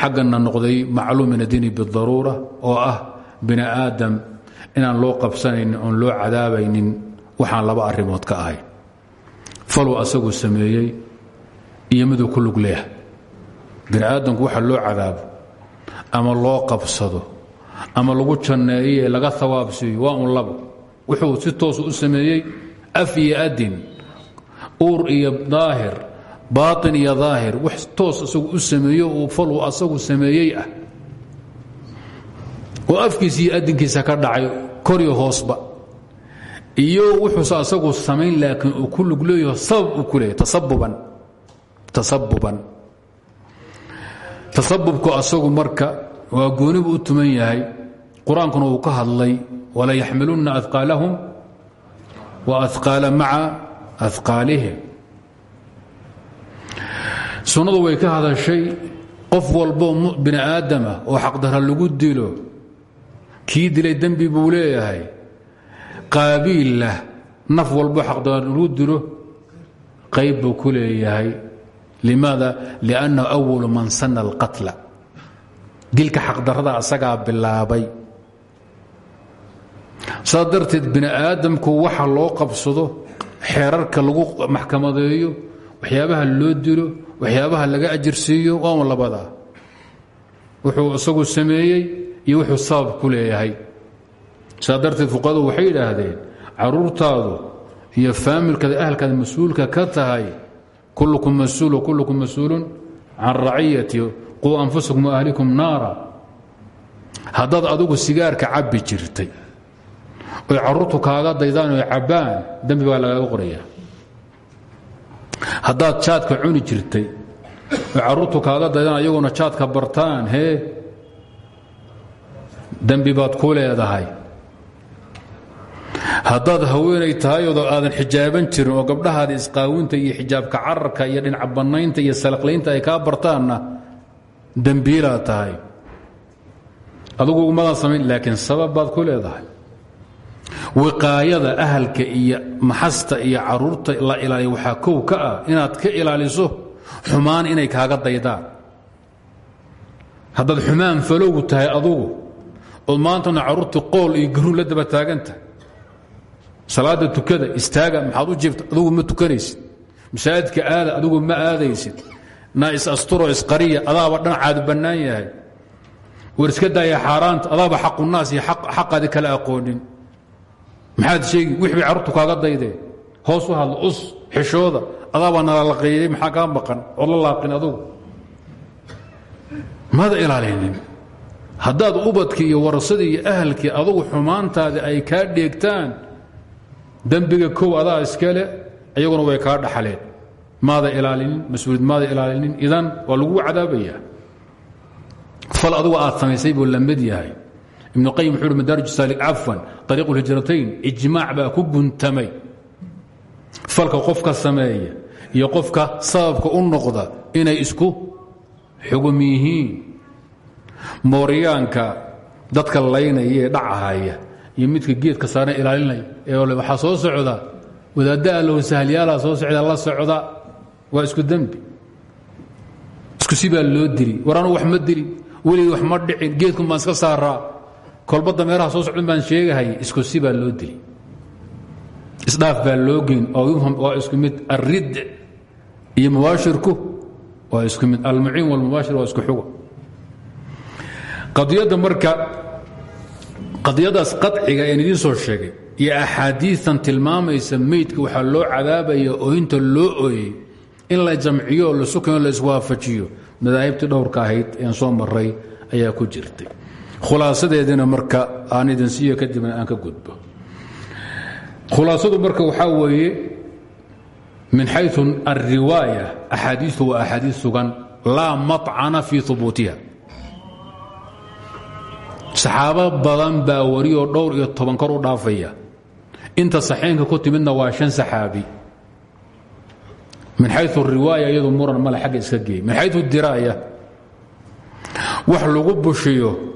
A: xaggana noqday macluum min addiini bidaruura oo ah bini aadam inaan loo qabsanaynin oon loo cadaabaynin waxaan laba arrimood ka ahayn faluu asagu sameeyey iyo miduu ku lug leeyahay. Bini aadamku waxa loo cadaabo ama loo qabsado ama lagu janneeye laga hawaabsiiyo waa un labo. Wuxuu si toosu u sameeyey af adin uur iyo daahir baain iyo daahir wax toos asagu u sameeyo uu faluu asagu sameeyey ah oo afkiisa iyo adinkiisa ka dhacay koryo hoosba iyo wuxuuse asagu samayn laakiin uu ku lug leeyaho sabab uu ku leeyahy tasabuban tasabuban tasabubku asagu marka waa goonibu u tuman yahay qur-aankuna uu ka hadlay wala yaxmilunna aثqaalahum wa aثqaala maca aثqaalihim sunnadu way ka hadashay qof walboo bini aadama oo xaqdara lagu dilo kii dilay dembi buu leeyahay qaabiillah naf walbo xaqdara lagu dilo qayb buu ku leeyahay. Limaada? Liannahu awalu man sana alqatla. Dilka xaqdarrada asagaa bilaabay. Saas darteed bini aadamku waxa loo qabsado xeerarka lagu maxkamadeeyo waxyaabaha loo dilo waxyaabaha laga ajirsiiyo waa un labadaa wuxuu isagu sameeyey iyo wuxuu sabab ku leeyahay. Saa darteed fuqahadu waxay yidhaahdeen caruurtaadu iyo faamilkaada ahalkaada mas'uulka ka tahay kullukum mas'uul kullukum mas'uulun can raciyati quu anfusakum waahlikum naara. Haddaad adigu sigaarka cabbi jirtay oy caruurtu kaaga daydaan oy cabbaan dembi baa lagaaga qoraya haddaad jaadka cuni jirtay oy caruurtu kaaga daydaan ayaguna jaadka bartaan hee dembi baad ku leedahay. Haddaad haweenay tahay odo aadan xijaaban jirin oo gabdhahaada isqaawinta iyo xijaabka cararka iyo dhinaca bannaynta iyo salaqlaynta ay kaa bartaanna dembiilaad tahay. Adugu umadan samayn laakiin sabab baad ku leedahay wiqaayada ahalka iyo maxasta iyo carruurta la ilaaliya waxaa kow ka ah inaad ka ilaaliso xumaan inay kaaga daydaan. Haddaad xumaan falowgu tahay adugu ood maantana qool iyo garuun la daba taaganta. Salaada tukada istaaga maxaad u jeefta adugu ma tukanaysid. Masaajidka aada adugu ma aadaysid. Na is asturo isqariya adaaba dhanacaadu bannaan yahay. War iska daaya xaaraanta adaaba xaqunaas iyo xaqaadi kala aqoonin maxaad sheegi wix bay carruurtu kaaga daydeen hoos u hadla us xishooda. Adaabaa nalalaqeeyey maxaa kaa maqan? Ood la laaqin adugu. Mada ilaalinin? Haddaad ubadkii iyo warasadii iyo ahalkii adugu xumaantaadii ay kaa dheegtaan dembiga kow adaa iskale iyaguna way kaa dhaxaleen. Maada ilaalinin mas'uuliyad maada ilaalinin idan waa lagu cadaabayaa. Fal adugu aad samaysay buu yahay ibnu qayim wuxuu madaarij saalik cafwan ariiqu lhijratayn ijmaac baa ku guntamay. Falka qofka sameeya iyo qofka sababka u noqda inay isku xugum yihiin. Mooryaanka dadka laynaya ee dhacahaya iyo midka geedka saaran ilaalinaya ee waxaa soo socda wadaadda allow sahlyaala soo socda la socda waa isku dembi. Isku si baa loo dili war anu wax ma dilin weligii wax ma dhicin geedkun baan iska saaraa kolbadda meeraha soo socdan baan sheegahaya isku si baa loo dili isdhaaf baa loo geyn waa isku mid alrid iyo mubaashirku waa isku mid almuciin walmubaashir waa isku xuga qadiyadda marka qadiyadaas qaciga een idiin soo sheegay iyo axaadiitan tilmaamaysa meydka waxaa loo cadaabaya oohinta loo ooyey in la jamciyo la sukayo la iswaafajiyo. Madaahibtii dhowrka ahayd een soo maray ayaa ku jirtay khulaasadeedina marka aan idin siiyo kadibna aan ka gudbo. khulaasadu marka waxaa weeye min xayu alriwaaya axaadiistu waa axaadiis sugan laa maطcana fii hubuutiha saxaabo badan baa wariyoo dhowr iyo toban kor u dhaafaya. Inta saxeenka ku timidna waa shan saxaabi. Min xayu riwaaya iyadu muran male xagga iska geey min xayu diraaya wax lagu bushiyo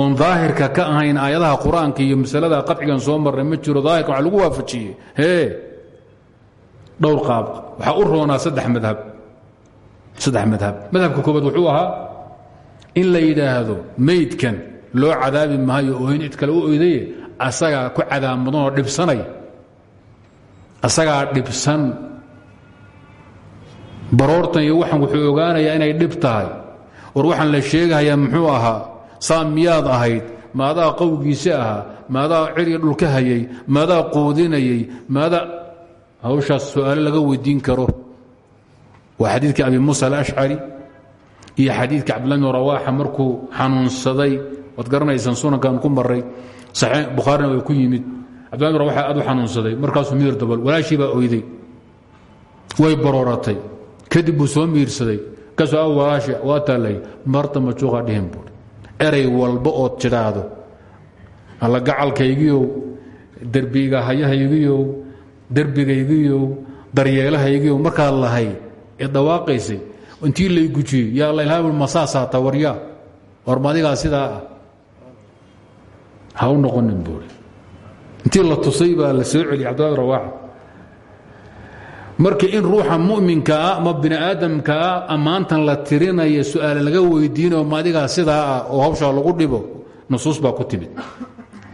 A: oon daahirka ka ahayn aayadaha qur'aanka iyo masalada qacigan soo marray ma jiro daahirka waa lagu waafajiyey. Hee dhowr qaab. Waxaa u roonaa saddex madhab. Saddex madhab. Madhabka koobaad wuxuu ahaa in la yidhaahdo meydkan loo cadaabi maayo oohin cid kale u oydaye asagaa ku cadaab mudanoo dhibsanay. Asagaa dhibsan. Baroortan iyo waxan wuxuu ogaanayaa inay dhib tahay. War waxaan la sheegahayaa muxuu ahaa saa miyaad ahayd maadaa qowgiisi ahaa maadaa ciriga dhulka hayay maadaa quudinayay maadaa hawshaas su'aalo laga weydiin karo. Waa xadiidka abi muusa alashcari iyo xadiidka cabdillah bn rawaaxa markuu xanuunsaday. Waad garanaysaan sunankan ku maray bukhaarina way ku yimid. Cabdillah bn rawaxa aad u xanuunsaday markaasuu miir dabal walaashii baa oyday. Way barooratay. Kadib soo miirsaday. Kasoo a walaashi waa taallay marta majuuqa dhihin buui eray walba ood tidhaahdo alla derbiga hayahaygiiow derbigaygiiow daryeelahaygiiow markaad lahay ee dhawaaqaysay intii lay gujiyey yaa lalha masaasaata waryaa warma adigaa sidaa ah? Ha u noqonin buui intii la tusay baa la soo celiyay cabdillah rawaaxa marka in ruuxa muminkaa ama bini aadamkaa ammaantan la tirinaya su'aale laga weydiinayo ma adigaa ah oo hawshaa lagu dhibo nusuus baa ku timid.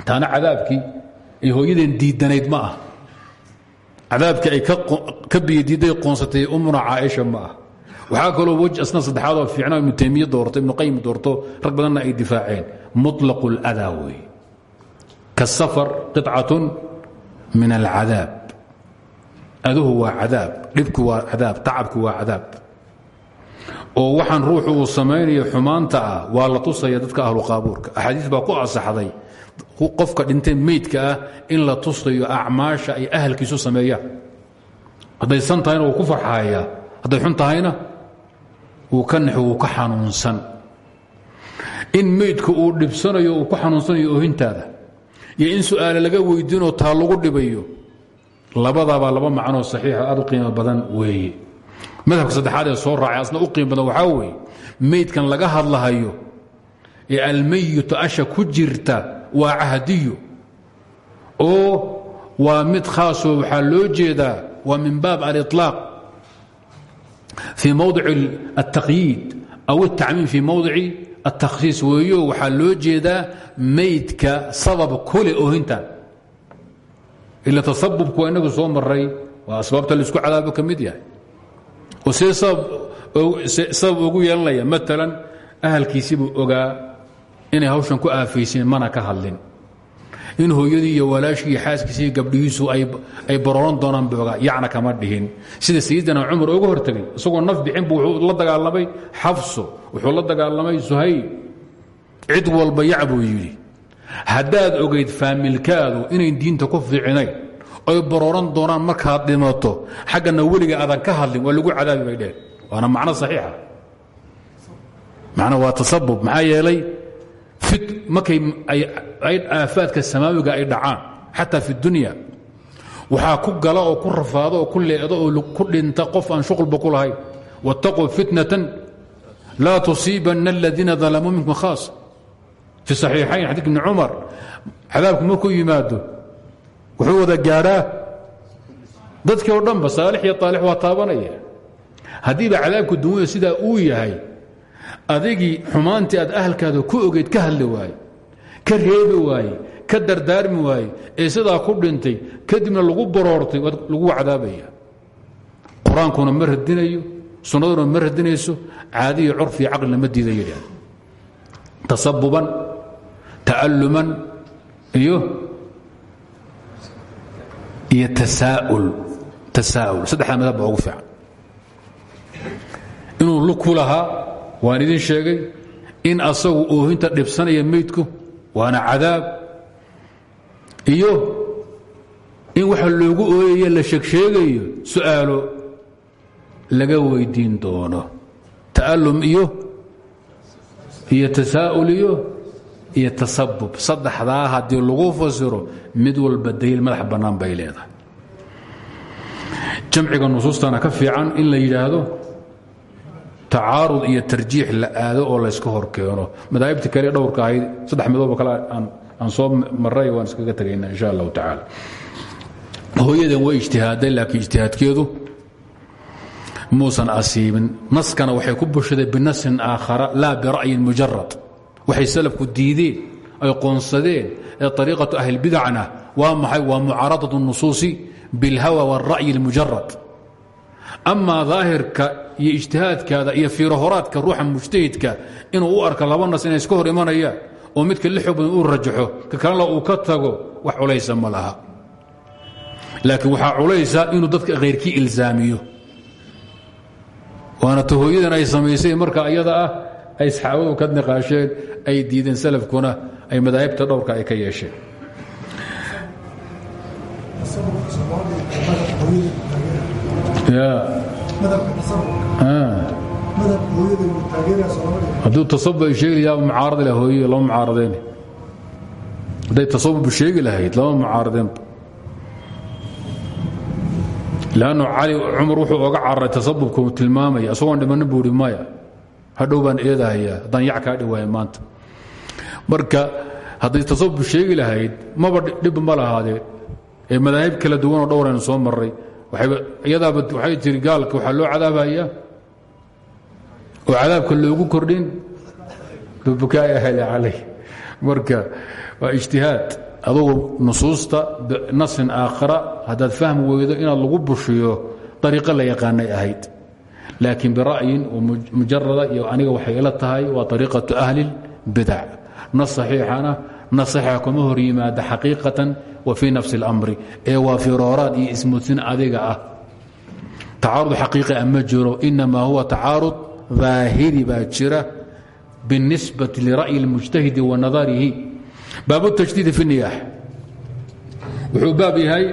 A: Taana cadaabkii ay hooyadeen diidanayd ma ah. Cadaabkii ay ka biyadiiday qoonsatay umuna caaisha ma ah. Waxaa kaloo wej asna saddexaad oo fiicnaa ibnu taymiye doorto ibnu qayim doorto rag badanna ay difaaceen. Muطlaqu اladaa wey kaasafar qicatun min alcadaab aduhu waa cadaab dhibku waa cadaab tacabku waa cadaab. Oo waxaan ruuxu uu samaynayo xumaanta ah waa la tusaya dadka ahlu qaabuurka. Axaadiis baa ku asaxday qofka dhintay meydka ah in la tusayo acmaasha ay ahalkiisu sameeyaan hadday san tahayna ku farxayaa hadday xun tahayna wuu ka wuu ka xanuunsan. In meydku uu dhibsanayo uu ku xanuunsanayo oohintaada. Iyo in su'aale laga weydiinoo taa lagu dhibayo labadaba laba macnoo saxiixa aad u qiimo badan weeye. Madhabka saddexaad ee soo raacay asna u qiimo badan waxaa weeye laga hadlahayo ee almayitu asha ku jirta waa cahdiyo oo waa mid khaasoo waxaa loo jeedaa waa min baab aliطlaaq fii mowdici altaqyiid aw altacmiim fii mowdici altakhsiis weeyo waxaa loo jeedaa meydka sabab ku leh oohintan ila tasabubku waa inagu soo maray waa asbaabta la isku cadaabo ka mid yahay. Oo see sabab ugu yeelanaya maalan ahalkiisii buu ogaa inay hawshan ku aafayseen mana ka hadlin. In hooyadii iyo walaashii iyo xaaskiisi iyo gabdhihiisu ay barooran doonaan boogaa yacna kama dhihin. Sida sayidina cumar uga hortegay isagoo naf bixin buu wuxuu la dagaalamay xafso wuxuu la dagaalamay suhayb cid walba yac buu yidhi haddaad ogayd faamilkaadu inay diinta ku fiicinayn oy barooran doonaan markaad dhimato xaggana weliga aadan ka hadlin waa lagu cadaabi bay dheheen waana macno saxiixa. Macna waa tasabub maxaa yeelay markay aafaadka samaawiga ay dhacaan xataa fi dunya waxaa ku gala oo ku rafaado oo ku leedo oo ku dhinta qof aan shuqulba ku lahayn. Waاtaquu fitnatan laa tusiibanna aladiina dalamuu minkum khaasa fi saxiixayn xadiik ibni cumar cadaabku markuu yimaado wuxuu wada gaadhaa dadkii oo dhanba saalix iyo aalix waa taabanaya haddiiba cadaabku dunya sidaa uu yahay adigii xumaantii aad ahalkaada ku ogeyd ka hadli waaye ka reebi waaye ka dardaarmi waaye ee sidaa ku dhintay kadibna lagu baroortay lagu cadaabaya qur'aankuna ma radinayo sunnaduna ma radinayso caadiyo curfiyo caqlina ma diida yidha tasabuban ta'alluman iyo iyo tasaa'ul tasaa'ul. Saddexdaa madab baa ugu fiican. Inuu lug ku lahaa waan idin sheegay in asagu oohinta dhibsanaya meydku waana cadaab. Iyo in waxa loogu ooyaya la sheegsheegayo su'aalo laga weydiin doono. Ta'allum iyo iyo tasaa'ul iyo iyo tasabub saddexdaa haddii lagu fasiro mid walba daliil madax bannaan bay leedahay. Jamciga nusuustana ka fiican in la yidhaahdo tacaarud iyo tarjiix la aado oo layska hor keeno. Madaahibta kale dhowrka ahayd saddex midooba kale aan soo maray waan iskaga tegayna insha allahu tacaala. Hooyadan way ijtihaaday laakiin ijtihaadkeedu muusan asiibin. Naskana waxay ku bushaday binasin aakhara laa bira'yin mujarad waxay salafku diideen ay qoonsadeen ee ariiqatu ahlibidacna waa maxay? Waa mucaaradat nusuusi bilhawa wاlra'yi اlmujarad amaa daahirka iyo ijtihaadkaada iyo fiirohoraadka ruuxa mujtahidka inuu u arka laba nas inay iska hor imanayaan oo midka li uu rajaxo ka kalena uu ka tago wax culaysa ma laha. Laakiin waxaa culaysa dadka khayrkii ilzaamiyo waana tahooyadan ay samaysay marka iyada ah ay saxaabadu ka niqaasheen ay diideen salafkuna ay madaahibta dhowrka ay ka yeesheen. Hadduu tasabub ay sheegi lahaa mucaaradi lah hooyada lama mucaaradeen hadday tasabub sheegi lahayd lama mucaaradeenba lannu cali cumar wuxuu oga cararay tasabubka uu tilmaamaya isagoon dhimanin buu hi maya. Hadhow baan eedahayaa haddaan yac kaa dhiwaaya maanta marka hadday tasabub sheegi lahayd maba dhib ma lahaadeen ee madaahib kala duwanoo dhowraynu soo maray iyadaaba waxay tiri gaalka waxaa loo cadaabaya? Oo cadaabka loogu kordhin. Bibukaa'i ahli calayh marka waa ijtihaad. Adugu nusuusta nasin aakhara haddaad fahmi weydo inaad lagu bushiyo ariiqo la yaqaanay ahayd. Laakiin bira'yin mujarada iyo aniga waxay ila tahay waa ariiqatu ahli اlbidac nas saxiixana nas saxiixa kuma hor yimaada xaqiiqatan wa fii nafsi اlamri ee waa firooraad iyo ismudsin adiga ah tacaarud xaqiiqi a ma jiro inamaa huwa tacaarud daahiri baa jira biاlnisbati lira'yi اlmujtahidi wa nadarihi baab اtajdiid fi الniyaax wuxuu baab yahay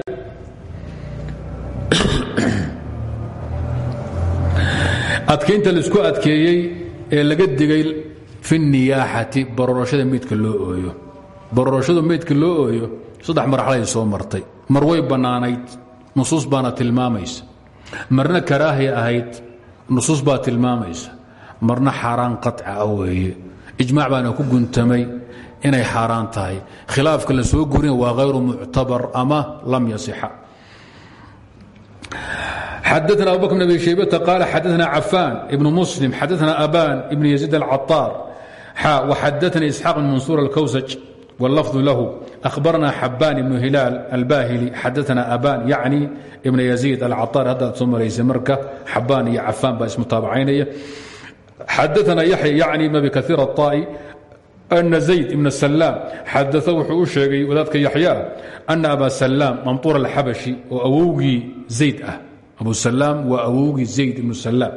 A: adkaynta laisku adkeeyey ee laga digay fi niyaaxati baroorashada meydka loo ooyo. Baroorashadu meydka loo ooyo saddex marxaladay soo martay. Mar way bannaanayd nusuus baana tilmaamaysa. Marna karaahiya ahayd nusuus baa tilmaamaysa. Marna xaaraan qatca ah weeye. Ijmaac baana ku guntamay inay xaaraan tahay. Khilaafka la soo guurina waa hayru muctabar ama lam yasixa. Xadaana abubakr bn abi shaybata qaala xadaana cafaan ibnu muslim xadaana abaan ibn yaziid alcaطaar وxadaثnي isxاaq بn mansuur الkwsج والlفظ lahu أhbarna xabaan ibn hilaal albahili xadaثna aban yacni ibn yaزيid alcaطaar haddaad soo maraysay marka xabaan iyo cafaan baa ismutaabacaynaya xadaثna yaxya yacni mabi kaثيir الطa'i أna zayd ibn salaam xadaa wuxuu u sheegay wadaadka yaxya ana aba salaam mamطuur alxabashi oo awowgii zayd ah abu salaam waa awowgii zayd ibn salaam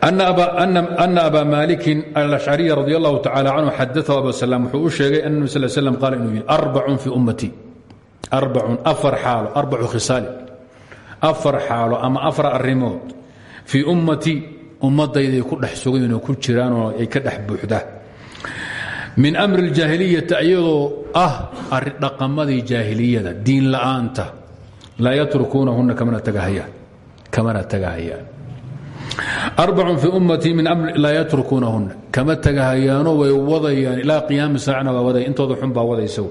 A: ana aba maalikin alashcariya radi allahu tacala canhu xadahu abusalaam wuxuu u sheegay an nabi sal slam qaal inuu yidhi arbacun fii ummatii arbacun afar xaalo arbacu khisaali afar xaalo ama afar arrimood fii ummatii ummaddayday ku dhex sugayn oo ku jiraan oo ay ka dhex buuxda min amri اljaahiliyati ayadoo ah ari dhaqamadii jaahiliyada diin la'aanta laa yatrukuunahuna kamana tagahayaan arbacun fii ummatii min amri laa yatrukuunahuna kama tagahayaano way wadayaan ilaa qiyaami saacna waa wadaya intooda xun baa wadaysa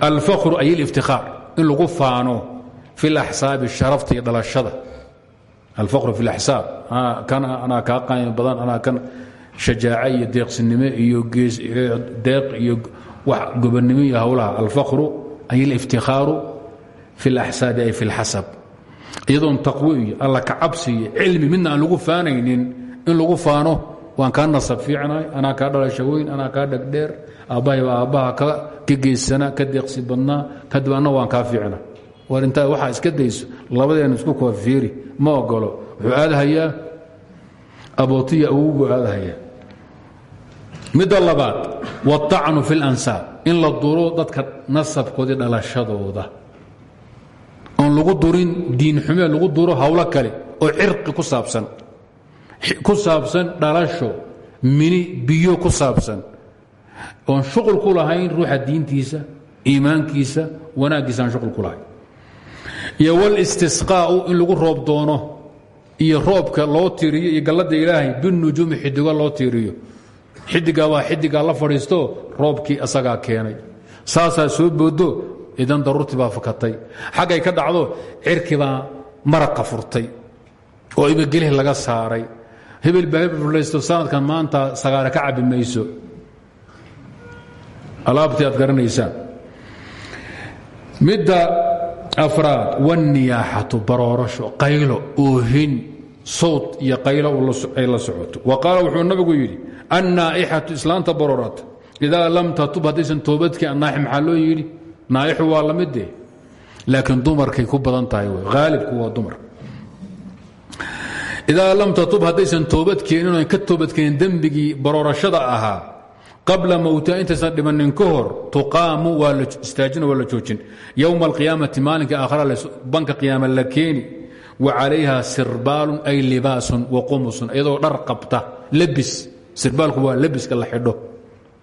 A: alfakru ay اliftikhaar in lagu faano fi اlaxsaabi sharafta iyo dhalashada alfaqru fi اlaxsaab kan anaa kaa qaaymi badan anaa kan shajaaca iyo deeqsinimo iyo deeq iyo wax gobonnimo iyo howlaha alfaqru ay اliftikhaaru fi اlaxsaabi ay fi اlxasab iyadoon taqwi iyo alla kacabsi iyo cilmi midna aan lagu faanaynin in lagu faano waan kaa nasab fiicnahay anaa kaa dhalasha weyn anaa kaa dhegdheer aabbahayba aabbaha ka geysana ka deeqsi badnaa kadib waan kaa fiicna war intaa waxaa iska dayso labadeenna isku kuwa fiiri ma ogolo wuxuu aadahayaa abootiya awowgu aadahayaa midda labaad waacnu fi اlansaab in la duro dadka nasabkoodii dhalashadooda oon lagu durin diin xumee lagu duro hawlo kale oo cirqi ku saabsan. Ku saabsan dhalasho mini biyo ku saabsan. Oon shuqul ku lahayn ruuxa diintiisa iimaankiisa wanaaggiisa aan ku lahayn. Iyo walistisqaa'u in lagu roob doono iyo roobka loo tiiriyo iyo galladda ilaahay binujuumi xidigo loo tiiriyo. Xidigaa waa xidigaa la fadhiisto roobkii asagaa keenay. Saasaa soo boodo idan daruurtii baa fakatay. Xaggay ka dhacdo cirki baa maraqa furtay oo ibagelih laga saaray. Hebel baa hebel furlaysto sanadkan maanta sagaare ka cabbi mayso. Aad garanaysaan. Midda afraad wanniyaaxatu baroorasho qaylo oohin sawt iyo qaylo ay la socoto. Wa qaala wuxuu nabigu yidhi annaa'ixatu islaanta baroorata idaa lam tatub haddaysan toobadkii annaaxi maxaa loo yidhi naaixu waa la midde laakiin dumarkay ku badan tahay w haalibku waa dumar. Idaa lam tatub haddaysan toobadkeenin oan ka toobadkeenin dembigii baroorashada ahaa qabla mowtaa intaysan dhimanin ka hor tuqaamu waa la istaajina waa la joojin. Yowma alqiyaamati maalinka aakhara banka qiyaama la keeni wa calayha sirbaalun ay libaasun wa qumusun iyadoo dhar qabta labis. Sirbaalku waa labiska la xidho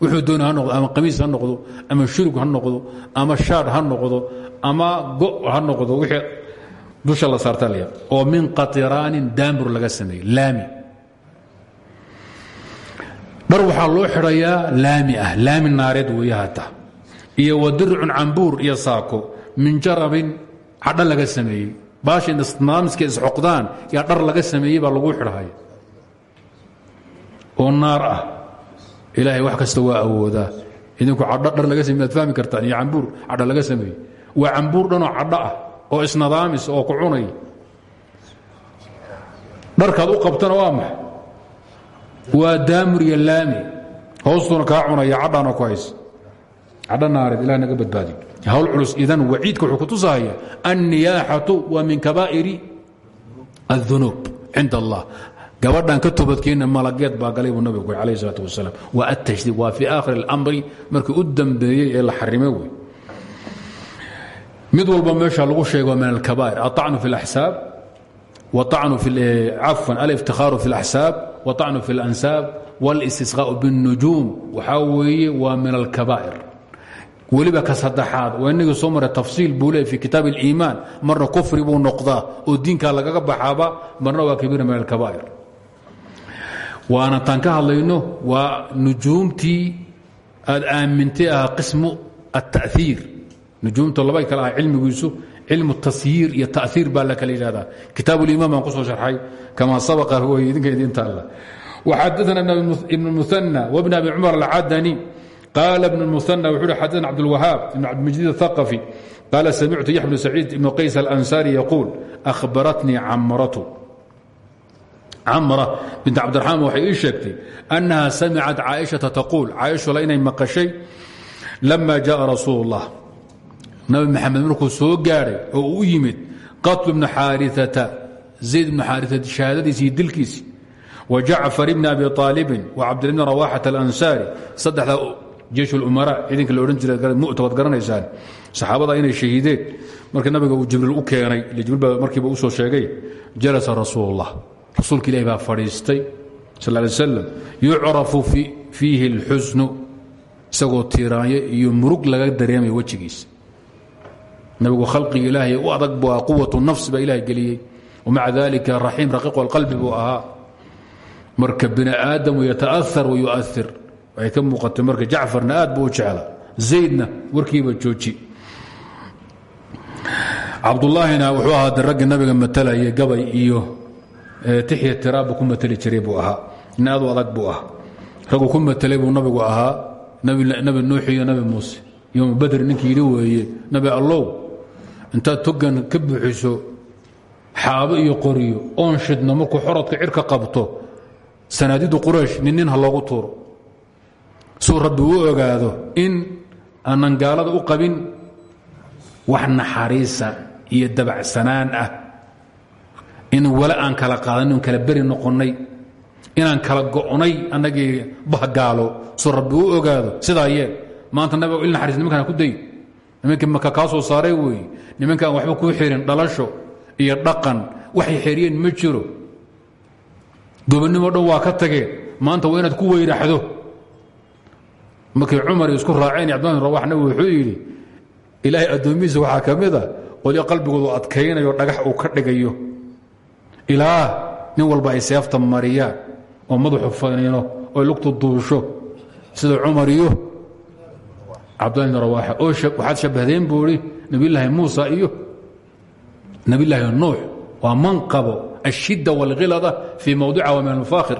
A: wuxuu doona ha noqdo ama qamiis ha noqdo ama shurug ha noqdo ama shaadh ha noqdo ama go ha noqdo wixii dusha la saarta la oo min qatiraanin daambur laga sameeyey laami. Dhar waxaa loo xidhayaa laami ah laami naareed weeye iyo wa dircun cambuur iyo saako min jarabin cadho laga sameeyey. Baasha naamiska isxoqdaan yaa dhar laga sameeyey baa lagu xidhaya oo naar ah ilaahay wax kasta waa awoodaa. Idinku cadho dhar laga same maad fahmi kartaan iyo cambuur cadho laga sameeye waa cambuur dhanoo cadho ah oo isnadaamis oo ku cunay. Dharkaad u qabtana waa max. Waa daamur iyo laami. Hoostuuna kaa cunaya ku hays cadho naareed ilah naga badbaadi. Hawl culus idan waciidka wuxuu ku tusahaya anniyaaxatu waa min kabaa'iri aلdunuub cinda allah gabadhan ka toobadkeenna malageed baa galay buu nabigu alayh الsalaat wasalaam waa atashdiid waa fii aakhir اlamri markii u dambeeyey ee la xarime wey mid walba meesha lagu sheego min alkabaa'ir aطacnu fi اlaxsaab waطacnu cafwan aliftikhaaru fi اlaxsaab waطacnu fi اlansaab wاlistisqاءu bالnujuum waxaa weeye waa min alkabaa'ir weliba ka saddexaad waa inagii soo maray tafsiil buu leey fi kitaab اliimaan marna kufri buu noqdaa oo diinkaa lagaga baxaaba marna waa kabiira min alkabaa'ir waana taan ka hadlayno waa nujuumtii aad aamintay ahaa qismu التaأiir nujuumta laba kale ah cilmigiisu cilmu tasyiir iyo ta'iir baa la kala yidhahdaa kitaab اliman baan kusoo sharxay kama sabaqa way idinka idinta alla وxadثna ibn الmuثنى وبn abi cmar الcadني qال بن المثنى وxuu hi xadثna cبدالوهاaب بن cبدالمجيد الثقفي قال سمعت يحيى بن سعيد بن qays الأنساري يقول أخبرتني cمرة camra bint cabdiraxmaan waxay ii sheegtay annaha samicat caaishata taquul caaishula inay maqashay lama jaءa rasuul اllah nabi maxamed markuu soo gaadhay oo u yimid qatlu bni xaariata zayd bni xaariata shahaadadiisi iyo dilkiisi wa jacfar bni abi aalibin wa cabdil bni rawaxat alansaari saddexda jeish lumara ciidanka la odhan jiray mu'ta waad garanaysaan saxaabada inay shahiideen markii nabiga uu jibriil u keenay jibriil baa markiiba u soo sheegay jalasa rasuul اllah rasuulka ilahi baa fadhiistay sal lay slam yucrafu fiihi اlxusnu isagoo tiiraanyo iyo murug laga dareemaya wejigiisa. Nabigu khalqiga ilaahay u adag buu ahaa quwatu nafsi baa ilahay geliyey wamaca dalika raxiim raqiiq alqalbi buu ahaa. Marka bini aadamu yata'aar wa yu'air waxay ka muuqatay marka jacfarna aad buu u jecla zaydna warkiiba jooji. Cabdullaahina wuxuu ahaa de raggii nabiga matalaya gabay iyo tixya tiraabbu ku matali jiray buu ahaa nin aad u adag buu ahaa raggu ku matelay buu nabigu ahaa nabi nuux iyo nabi muuse yoma badri ninkii yidhi weeye nabi allow intaad togan ka buuxiso xaabo iyo qoriyo oon shidno markuu xorodka cirka qabto sanaadidu quraysh nin ha loogu tuuro suu rabbi u ogaado in aanan gaalada u qabin wax naxariisa iyo dabacsanaan ah in wale aan kala qaadan kala beri noqonnay inaan kala go'nay annagii bahgaalo suu rabbi u ogaado sidaa yeel. Maanta nabiga il naxariis nimankaan ku day. Nimankii maka kaa soo saaray weeye nimankaan waxba kuu xirin dhalasho iyo dhaqan. Waxay xeriyeen ma jiro. Gobonnimo dhan waa ka tageen maanta waa inaad ku weyraxdo markay cumar isku raaceen cabdillah bin rawax nabigu wuxuu yidhi ilaahay addoomihiisa waxaa ka mid a qolyo qalbigoodu adkaynayo dhagax uu ka dhigayo ilaa nin walba ay seefta mariyaan oo madaxu faniino oo lugtu duusho sida cumar iyo cabdillah bin rawaxa oo waxaad shabahdeen buu ihi nebiyulaahi muusa iyo nebiyulaahi nuux waa manqabo ashidda wاlkhilada fii mawdica wa min almafaakhir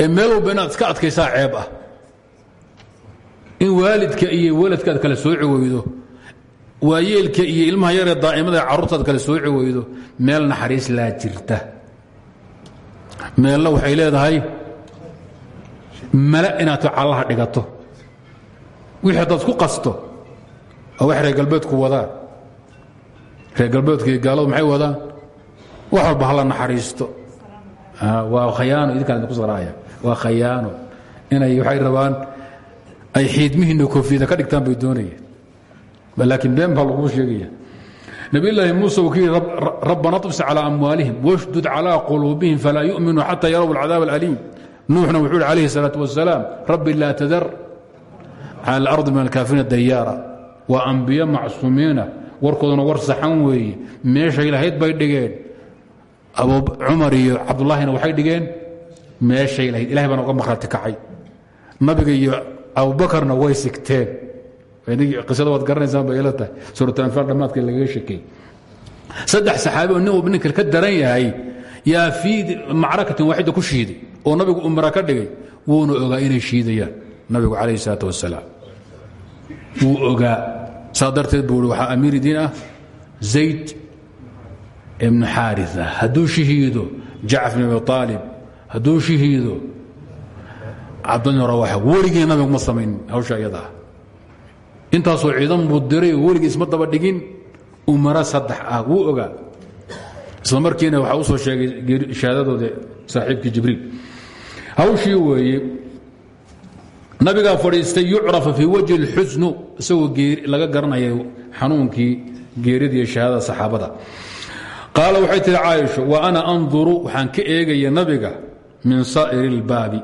A: ee meel walba inaad iska adkaysaa ceeb ah. In waalidka iyo waladka kala sooci weydo waayeelka iyo ilmaha yaree daa'imada carruurta aad kala sooci weydo meel naxariis laa jirta. Meelna waxay leedahay mala inaad callaha dhigato. Wixii haddaad ku qasto waa wax reer galbeedku wadaan. Reer galbeedku iyo gaaladu maxay wadaan? Wax walba hala naxariisto. Waa khayaano idinkaan idinku saraaya. Waa khayaano. Inay waxay rabaan ay xiidmihiinna koofiyada ka dhigtaan bay doonayeen laakiin been baa laguu sheegaya nabiyulaahi muuse wuu ku yidhi rabbana طbs calى amwaalihim washdud calى quluubihim falaa yu'minuu xata yarow alcadaab alaliim nuuxna wuxuu yhi calayhi الsalaaة wasalaam rabbi laa tadar cala اlardi min alkaafiriina dayaara waa ambiyo macsuumiina warkooduna war saxan weeye meeshay lahayd bay dhigeen abu cumar iyo cabdullaahina waxay dhigeen meeshay lahayd ilahay baana uga markhaati kacay nabiga iyo abubakarna way sigteen qisada waad garanaysaan bay ila tahay. Suuratulanfaal dhammaadka lagaga shekeey saddex saxaabi oo nin walba ninka ka daran yahay yaa fii macrakatin waaxida ku shiiday oo nabigu umra ka dhigay wuuna ogaa inay shiidayaan. Nabigu calayhi salaat wasalaam wuu ogaa. Saa darteed buu i waxaa amiir idiin ah zayd ibnu xaaria hadduu shahiido jacfar bin abi aalib hadduu shahiido cabdulni rawaxa weligii nabigu ma samayn hawsha iyadaa intaasoo ciidan buu diray weligii isma daba dhigin. Umara saddex ah wuu ogaa. Isla markiina waxaa u soo sheegay shahaadadooda saaxiibkii jibriil. Hawshii weeye nabigaa fadhiistay yucrafa fii wajhi اlxusnu isagoo laga garanaya xanuunkii geeridii shahaadada saxaabada. Qaala waxay tihi caaisha wa ana anduru waxaan ka eegaya nabiga min saa'ir اlbaabi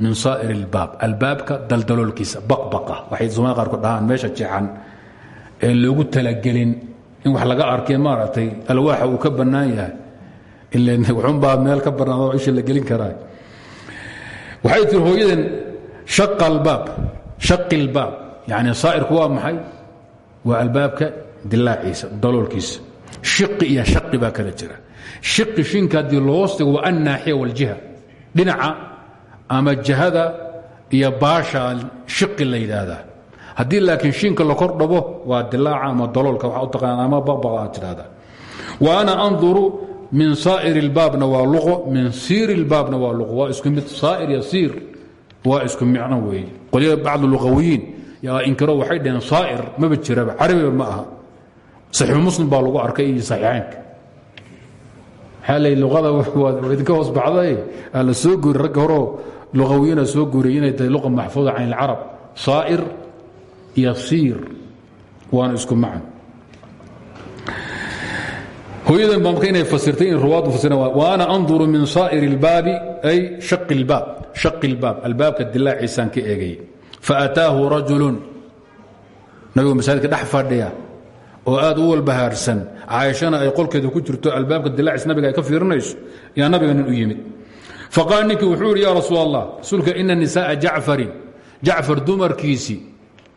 A: min saa'ir اlbaab albaabka daldaloolkiisa baqbaqa. Waxay soomaalida qaarkood dhahaan meesha jeexan ee loogu talagelin in wax laga arkay maaragtay alwaaxa uu ka bannaan yahay. Ilxunbaa meel ka bannaado isha la gelin karaa waxay tihi hooyadan shaqa albaab shaqi اlbaab yani saa'irku waa maxay? Waa albaabka dilaaciisa daloolkiisa. Shiqi iyo shaqi baa kala jira. Shiqi shinka haddii loostigo waa annaaxiya waljiha dhinaca ama jahada iyo baasha shiqi la yidhaahdaa. Haddii laakiin la kor dhabo waa dilaaca ama daloolka waxaa u taqaanaan ama baqbaqa aad wa ana anduru min saa'ir اlbaabna waa luqo min siir اlbaabna waa luqo. Waa isku mid saa'ir iyo siir waa isku micno weeye qolya bacd luqawiyiin yaa inkiro waxay dhaheen saa'ir maba jiraba carabiba ma aha. Saxiixu muslim baa lagu arkay iyo maxaa lay luqada waa idinka hoos baxday aa la soo guuri ragga horeo luqawiyiina soo guuriyay inay tahay luqa maxfuuda can ilcarab saa'ir iyo siir waana isku macan hooyadan baa marka inay fasirtay in ruwaadu fasireen wa ana anduru min saa'ir اlbaabi ay shaqi اlbaab shaqi اlbaab albaabka dilaaciisaan ka eegay faataahu rajulun nabigu masaajidka dhex fadhiya oo aad u walbahaarsan. Caaishana ay qolkeeda ku jirto albaabka dilaaciis nabiga ay ka fiirinayso yaa nabiga nin u yimid. Faqaal ninkii wuxuu yidhi ya rasuul allah rasuulka ina nisaءa jacfarin. Jacfar dumarkiisii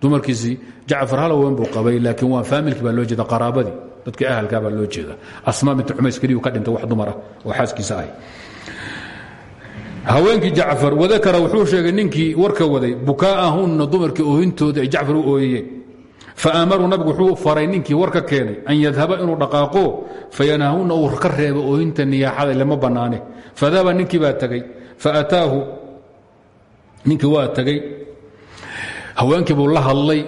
A: dumarkiisii jacfar hal weyn buu qabay laakiin waa faamilkii baa loo jeeda qaraabadii dadkii ahalkaa baa loo jeeda asmaa bintu xumays keliyu ka dhintay wax dumar ah oo xaaskiisa ahay haweenkii jacfar wadakara wuxuu sheegay ninkii warka waday bukaa'ahunna dumarkii oohintooda ay jacfar u ooyeyeen faamaruu nabigu wuxuu faray ninkii warka keenay an yadhaba inuu dhaqaaqo fayanahuna uu ka reebo oohinta niyaaxada lama bannaane. Fadahaba ninkii baa tegey faataahu ninkii waa tegey haweenkii buu la hadlay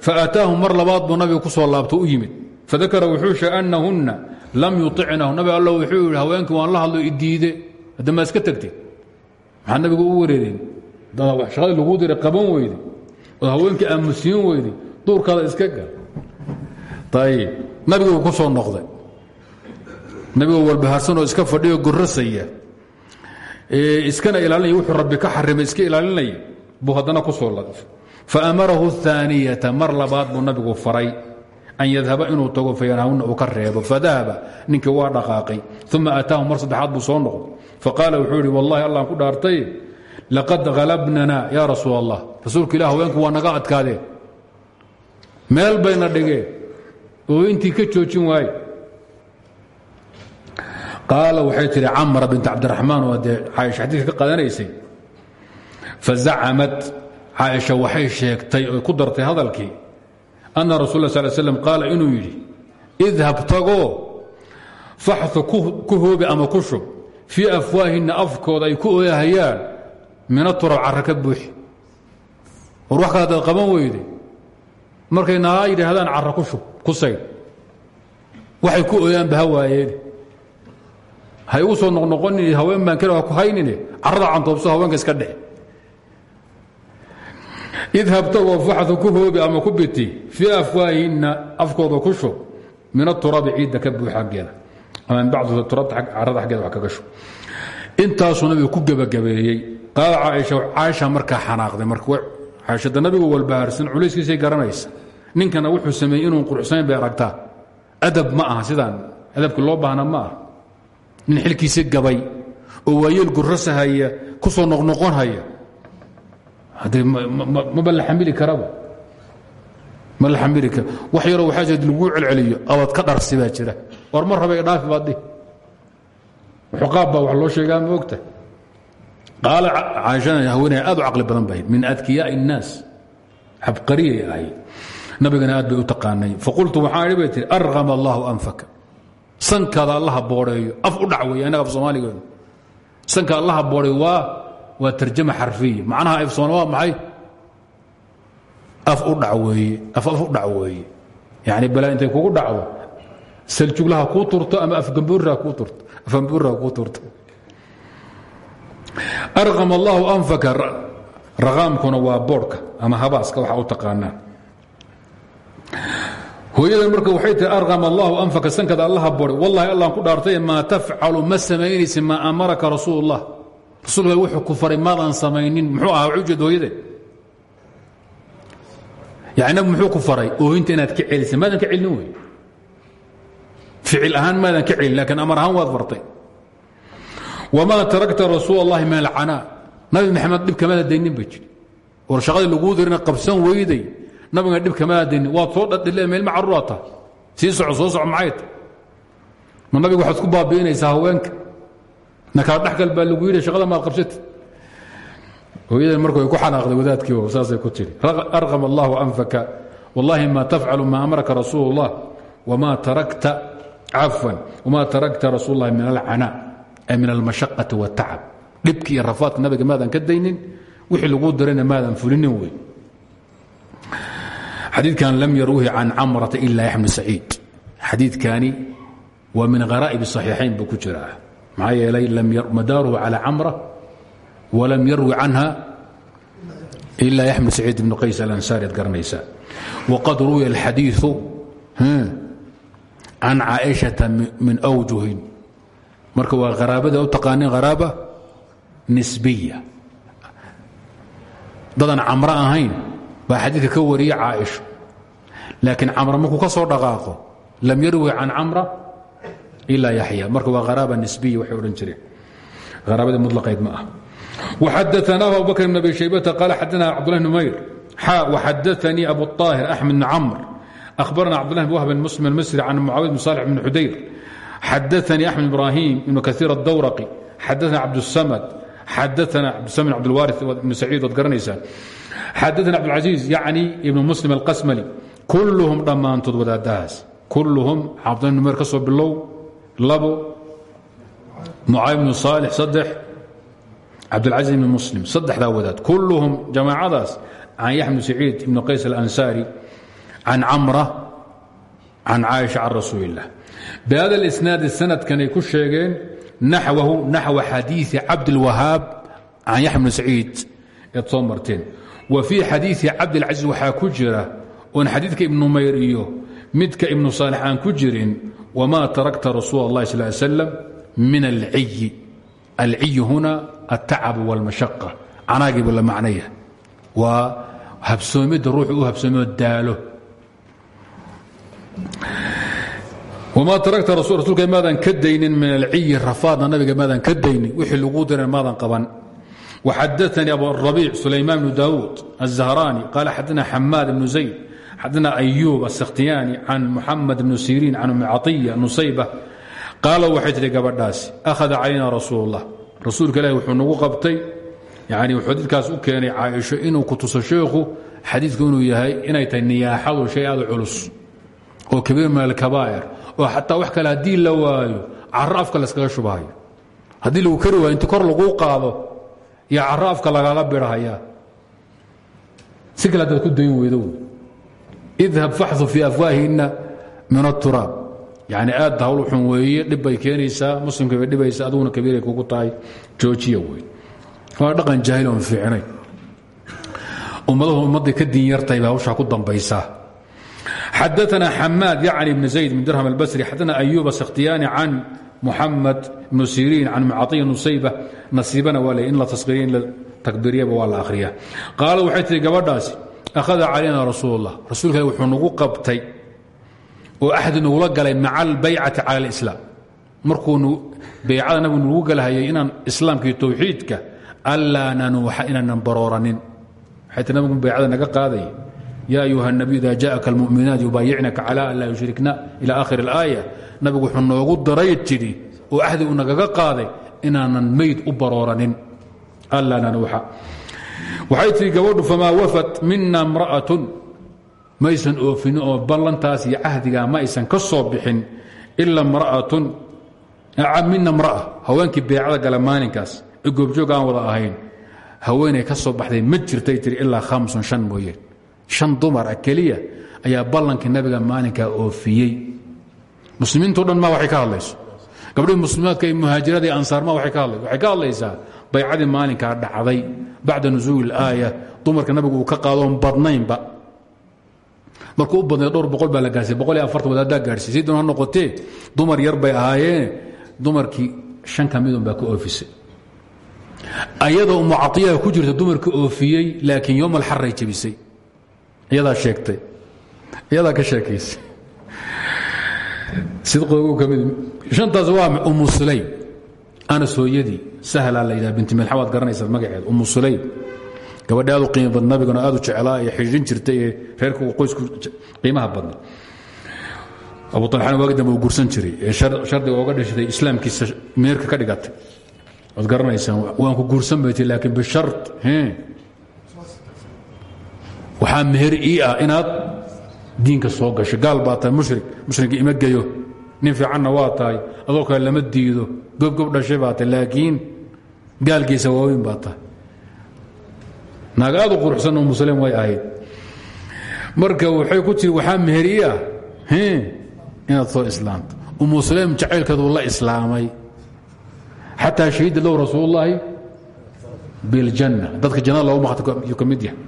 A: faataahu mar labaad buu nabiga ku soo laabto u yimid. Fadakara wuxuu sheegay annahunna lam yuicnahu nabi alla wuxuu yidhi haweenkii waan la hadlo idiide hadda maa iska tagtay. Maxaa nabigu u wareereen shaqadii laguu diray qaban weyde ood haweenkii aamusiin weyday duurkaada iska gal ayib nabiguu ku soo noqday. Nabigoo walbahaarsanoo iska fadhiyo gorasaya iskana ilaalinaya wuxuu rabbi ka xarimay iska ilaalinaya. Buu haddana ku soo laafay faamarahu اثaaniyata mar labaad buu nabigu faray. An yadhaba inuu tago fayanahuna uu ka reebo. Ninkii waa dhaqaaqay. Uma ataahu mar saddexaad buu soo noqday. Faqaala wuxuu ihi wallahi allaan ku dhaartay laqad halabnana ya rasuul allah rasuulka ilah haweenku naga adkaadeen meel bayna dhigeen oo intii ka joojin waaye qaala waxay tihi camra bint cabdiraxmaan oo dee caaisha xadiidka ka qadanaysay. Fazacamad caaisha waxay sheegtay oy ku dartay hadalkii anna rasul la sal slam qaala inuu yidhi idhab tagoo faxu ku hoobi ama ku shub. Fii afwaahinna afkooda ay ku ooyahayaan mina turab carra ka buuxi. War wax kale hadaad qaban weyde markay naaa yidhaahdaan carra ku shub ku saydh waxay ku ooyaanba ha waayeene hay ugu soo noqnoqonin haween baan kale ha ku haynine. Carrada cantoobso haweenka iska dhex. Idhab tagoo faxdu ku hoobi ama ku biti fii afwaahinna afkooda ku shub min aturabi ciidda ka buux xaggeeda ama min bacdi turabta carrada xaggeeda wax kaga shub. Intaasuu nabigu ku gebagabeeyey. Qaala caaisha caaisha markaa xanaaqday marka caaishada nabigu walbahaarsan culayskiisay garanaysa ninkana wuxuu sameeyey inuu quruxsanayn bay aragtaa. Adab ma aha sidaan adabkii loo baahna ma nin xilkiisi gabay oo waayeel gurasahaya ku soo noqnoqon haya haddee maba la xamili karaba ma la xamili kara wax yaroo waxaa jira laguu celceliyo abad ka dharsi baa jira. War ma raba dhaafi baad dhihi xuqaab wax loo sheegaa ma ogta? Qaala caaishana haweeney aad badan bahayd min adkiyaai الnaas xabqariyay ahayd nabigana aad bay u taqaanay. Faqultu waxaan bay tihi arqama allahu anfaka. Sankaada allaha boodheeyo af u dhac annaga af sanka allaha boodheeyo waa waa tarjama xarfiya macnaha af soona waa maxay? Af u dhac af af u dhac weeye. Yacni balaa kugu dhacdo saljuglaha kuu turto ama afgambuurha kuu turto? Afgambuurha kuu turto. Arqam allahu anfaka raqaamkuna waa boodhka ama habaaska waxa u taqaanaa hooyadan marka waxay tihi arqam allahu anfaka. Sankada allaha boodhay wallahi allaan ku dhaartay maa tafcalu ma samaynaysi maa amaraka rasuul اllah rasuulka wuxuu ku faray maadaan samaynin. Muxuu ahaa waxu jeed hooyade yani muxuu ku faray oohinta inaad ka celisa maadan ka celinin wey ficil ahaan maadan ka celin lakiin amar ahaan waad fartay tarakta rasuul اllahi min alcanaa. Nabi maxamed dhib kamada daynin ba jiri. War shaqadii laguu dirina qabsan weyday nabiga dhib kamada daynin waad soo dhadhile meelma carruraa tahay sii soco soo soco maxay tahay ma nabiga waxaad ku baabi'inaysaa haweenka na kala dhexgal baa lagu yidhi shaqada maad qabsati hooyadan marka way ku xanaaqday wadaadkii oo saasay ku tidhi arqam allahu anfaka wallahi ma tafcalu ma amaraka rasuul اllah wamaa tarakta cafwan wamaa tarakta rasuul اllahi min alcanaa ay min almashaqati wاtacab dhibki iyo rafaadka nabiga maadan ka daynin wixii laguu dirayna maadan fulinin wey xadiidkan lam yarwihi can camrata ila yaxya bnu saciid xadiidkani waa min haraa'ib الصaxiixayn buu ku jiraa maxaa yeelay madaaruhu calى camra walam yarwi canha ila yaxya bnu saciid ibnu qays alansaari ad garanaysaa waqad ruwiya alxadiiثu can caaئiشhaةa min أwjuhin marka waa haraabada u taqaanin haraaba nisbiya dadan camro ahayn baa xadiidka ka wariyey caaisho laakiin camra markuu ka soo dhaqaaqo lam yarwi can camra ilaa yaxya marka waa haraaba nisbiya waxay odhan jireen. Haraabadii mudlaqayd ma ah waxadaanaahu abubakr bn abi shaybata qaala xadana cbdullahi bn umayr. Xaa waxadaanii abu طaahir axmed bn camr. Ahbarana cbdullahi bn wahb bn muslim almasri can mucaawiya bn salix bn xudayr xadaanii axmed ibraahim ibnu kaiir adawraqi xadaana cabdsamad xadaana cabdsamad cabdlwari ibn saciid waad garanaysaan xadaثna cabdالcaزيiز yacni ibn muslim الqasmli kulluhum dhammaantood wadaadahaas kulluhum cabdullah bn mayr ka soo bilow labo mucaawiد bn صaalح saddex cabdاlcaزiz ibn muslim saddexdaa wadaad kulluhum jamaacadaas can yaxya bn saciid ibn qays alansaari can camra can caaisha can rasuuli اllah bihada اlisnaadi sanadkanay ku sheegeen naxwahu naxwa xadiiثi cabdilwahaab can yaxya bn saciid eed soo marteen wa fii xadiii cabdilcaziiz waxaa ku jira oon xadiidka ibnu mayr iyo midka ibnu saalix aan ku jirin wmaa tarakta rasuul اllahi sl slm min alciyi alciyi huna altacab wاlmashaqa canaagiiba la macnaya waa habsoomidda ruuxu u habsoomioo daalo. Ma tarakta rasuulka maadan ka daynin min alciyi rafaadna nabiga maadan ka daynin. Wixii laguu diran maadan qaban. وxadaثnii abu الرaبيع سulayman بن dawud الزهrاني qال xadana xamaad بن زayd xadana أyوب السkhtiyاni can muxamed بن siriin can umi caطية nusaybة qaala waxay tihi gabadhaasi أhada calayna rasuul الlah rasuulka ilahi wuxuu nagu qabtay yani wuxuu xadiidkaas u keenay caaisho inuu ku tuso sheekhu xadiidku inuu yahay inay tahay niyaaxadu shay aad u culus oo kabiir min alkabaa'ir oo xataa wax kale haddii la waayo caro afka layskaga shubhayo haddii lagu kari waayo inti kor laguu qaado iyo caro afka lagaaga bidhahayaa si ku dayn weydo idhab faxu fii afwaahina min aturaab yani aad hawl xun weeye dhib bay muslimka bay dhibaysa aduguna kabiiray kugu tahay joojiya wey. Waa dhaqan jaahil oon fiicnay. Ummadahu ummadday ka diin yartahay baa hawshaa ku dambaysaa. Xadaثna xamaad yacni bn zayd bn dirham albasri xadana ayuba sakhtiyaani can muxamed bnu siriin can mucaiya nusayba nasiibana waa in la taskiriya in la takbiiriyaba waa la akhriya qaala waxay tihi gabadhaasi akhada calayna rasuul اllah rasuulka wuxuu nagu qabtay oo axdi nagula galay maca albaycati cala اlislaam markuu baycada nabigu nagu galhayay inaan islaamka iyo towxiidka allaa nanuuxa inaanan barooranin. Waxay tii nabigu baycada naga qaaday ya ayuha الnabiy ida jaءaka اlmuؤminaat yubaayicnaka calى an laa yushrikna ilى akhir اlaaya nabigu wuxuu noogu daray tidhi oo axdi uu nagaga qaaday inaanan mayd u barooranin allaa nanuuxa waxay tihi gabadhu famaa wafat mina اmra'aة maysan oofinin oo ballantaas iyo cahdigaa ma aysan ka soo bixin ila mra'atun mina mra'a haweenkii beecada gala maalinkaas ee goobjoog aan wada ahayn haweenay ka soo baxday ma jirtay tiri ilaa hamsun shan mooye shan dumar ah keliya ayaa ballankii nabiga maalinkaa oofiyey. Muslimiinto dhan ma waxay ka hadlayso. Gabdhihii muslimaadka iyo muhaajirada ma waxay ka hadlayso. Waxay ka hadlaysaa baycadii maalinkaa dhacday bacda nusuuli dumarka nabigu ka qaadoon badnaynba. Markuu u badnay dhowr boqol baa la gaarsiy boqol iyo afartan wadaadaa gaarsiy si doon ha dumar yar bay ahaayeene dumarkii shan ka midun baa oofisay. Ayadoo umu caiyaha ku jirta dumarka oofiyey laakiin yom alxaray jebisay iyadaa sheegtay. Iyadaa ka sheekaysay sidqoogu ka mid shantaas waa umu sulaym. Anas hooyadii sahlaa la yidhaha binti milxa waad garanaysaa magaceed. Umu sulaym. Gabadha aad u qiimo bad nabigana aad u jeclaa ee xidhin jirtay ee reerka qoysku qiimaha badna abu alxana waagi dambe uu gursan jiray. Ee shardiga ooga dhashatay islaamkiisa meerka ka dhigatay. Waad garanaysaan waan ku guursan bay tii laakiin bishar waxaa meher ii ah inaad diinka soo gasho. Gaal baa tahay mushrik mushrigga ima geyo nin fiicanna waa tahay adoo kale lama diido. Gobgob dhashay baa tahay laakiin gaalkiisa waaweyn baa tahay. Naag aad u quruxsan oo muslim way ahayd. Marka waxay ku tiri waxaa meheriya inaad soo islaamto umuslem jacaylkeedu la islaamay. Xataa shahida low rasuulullaahi biljanna dadka jannada loogu maqtayu ka mid yahay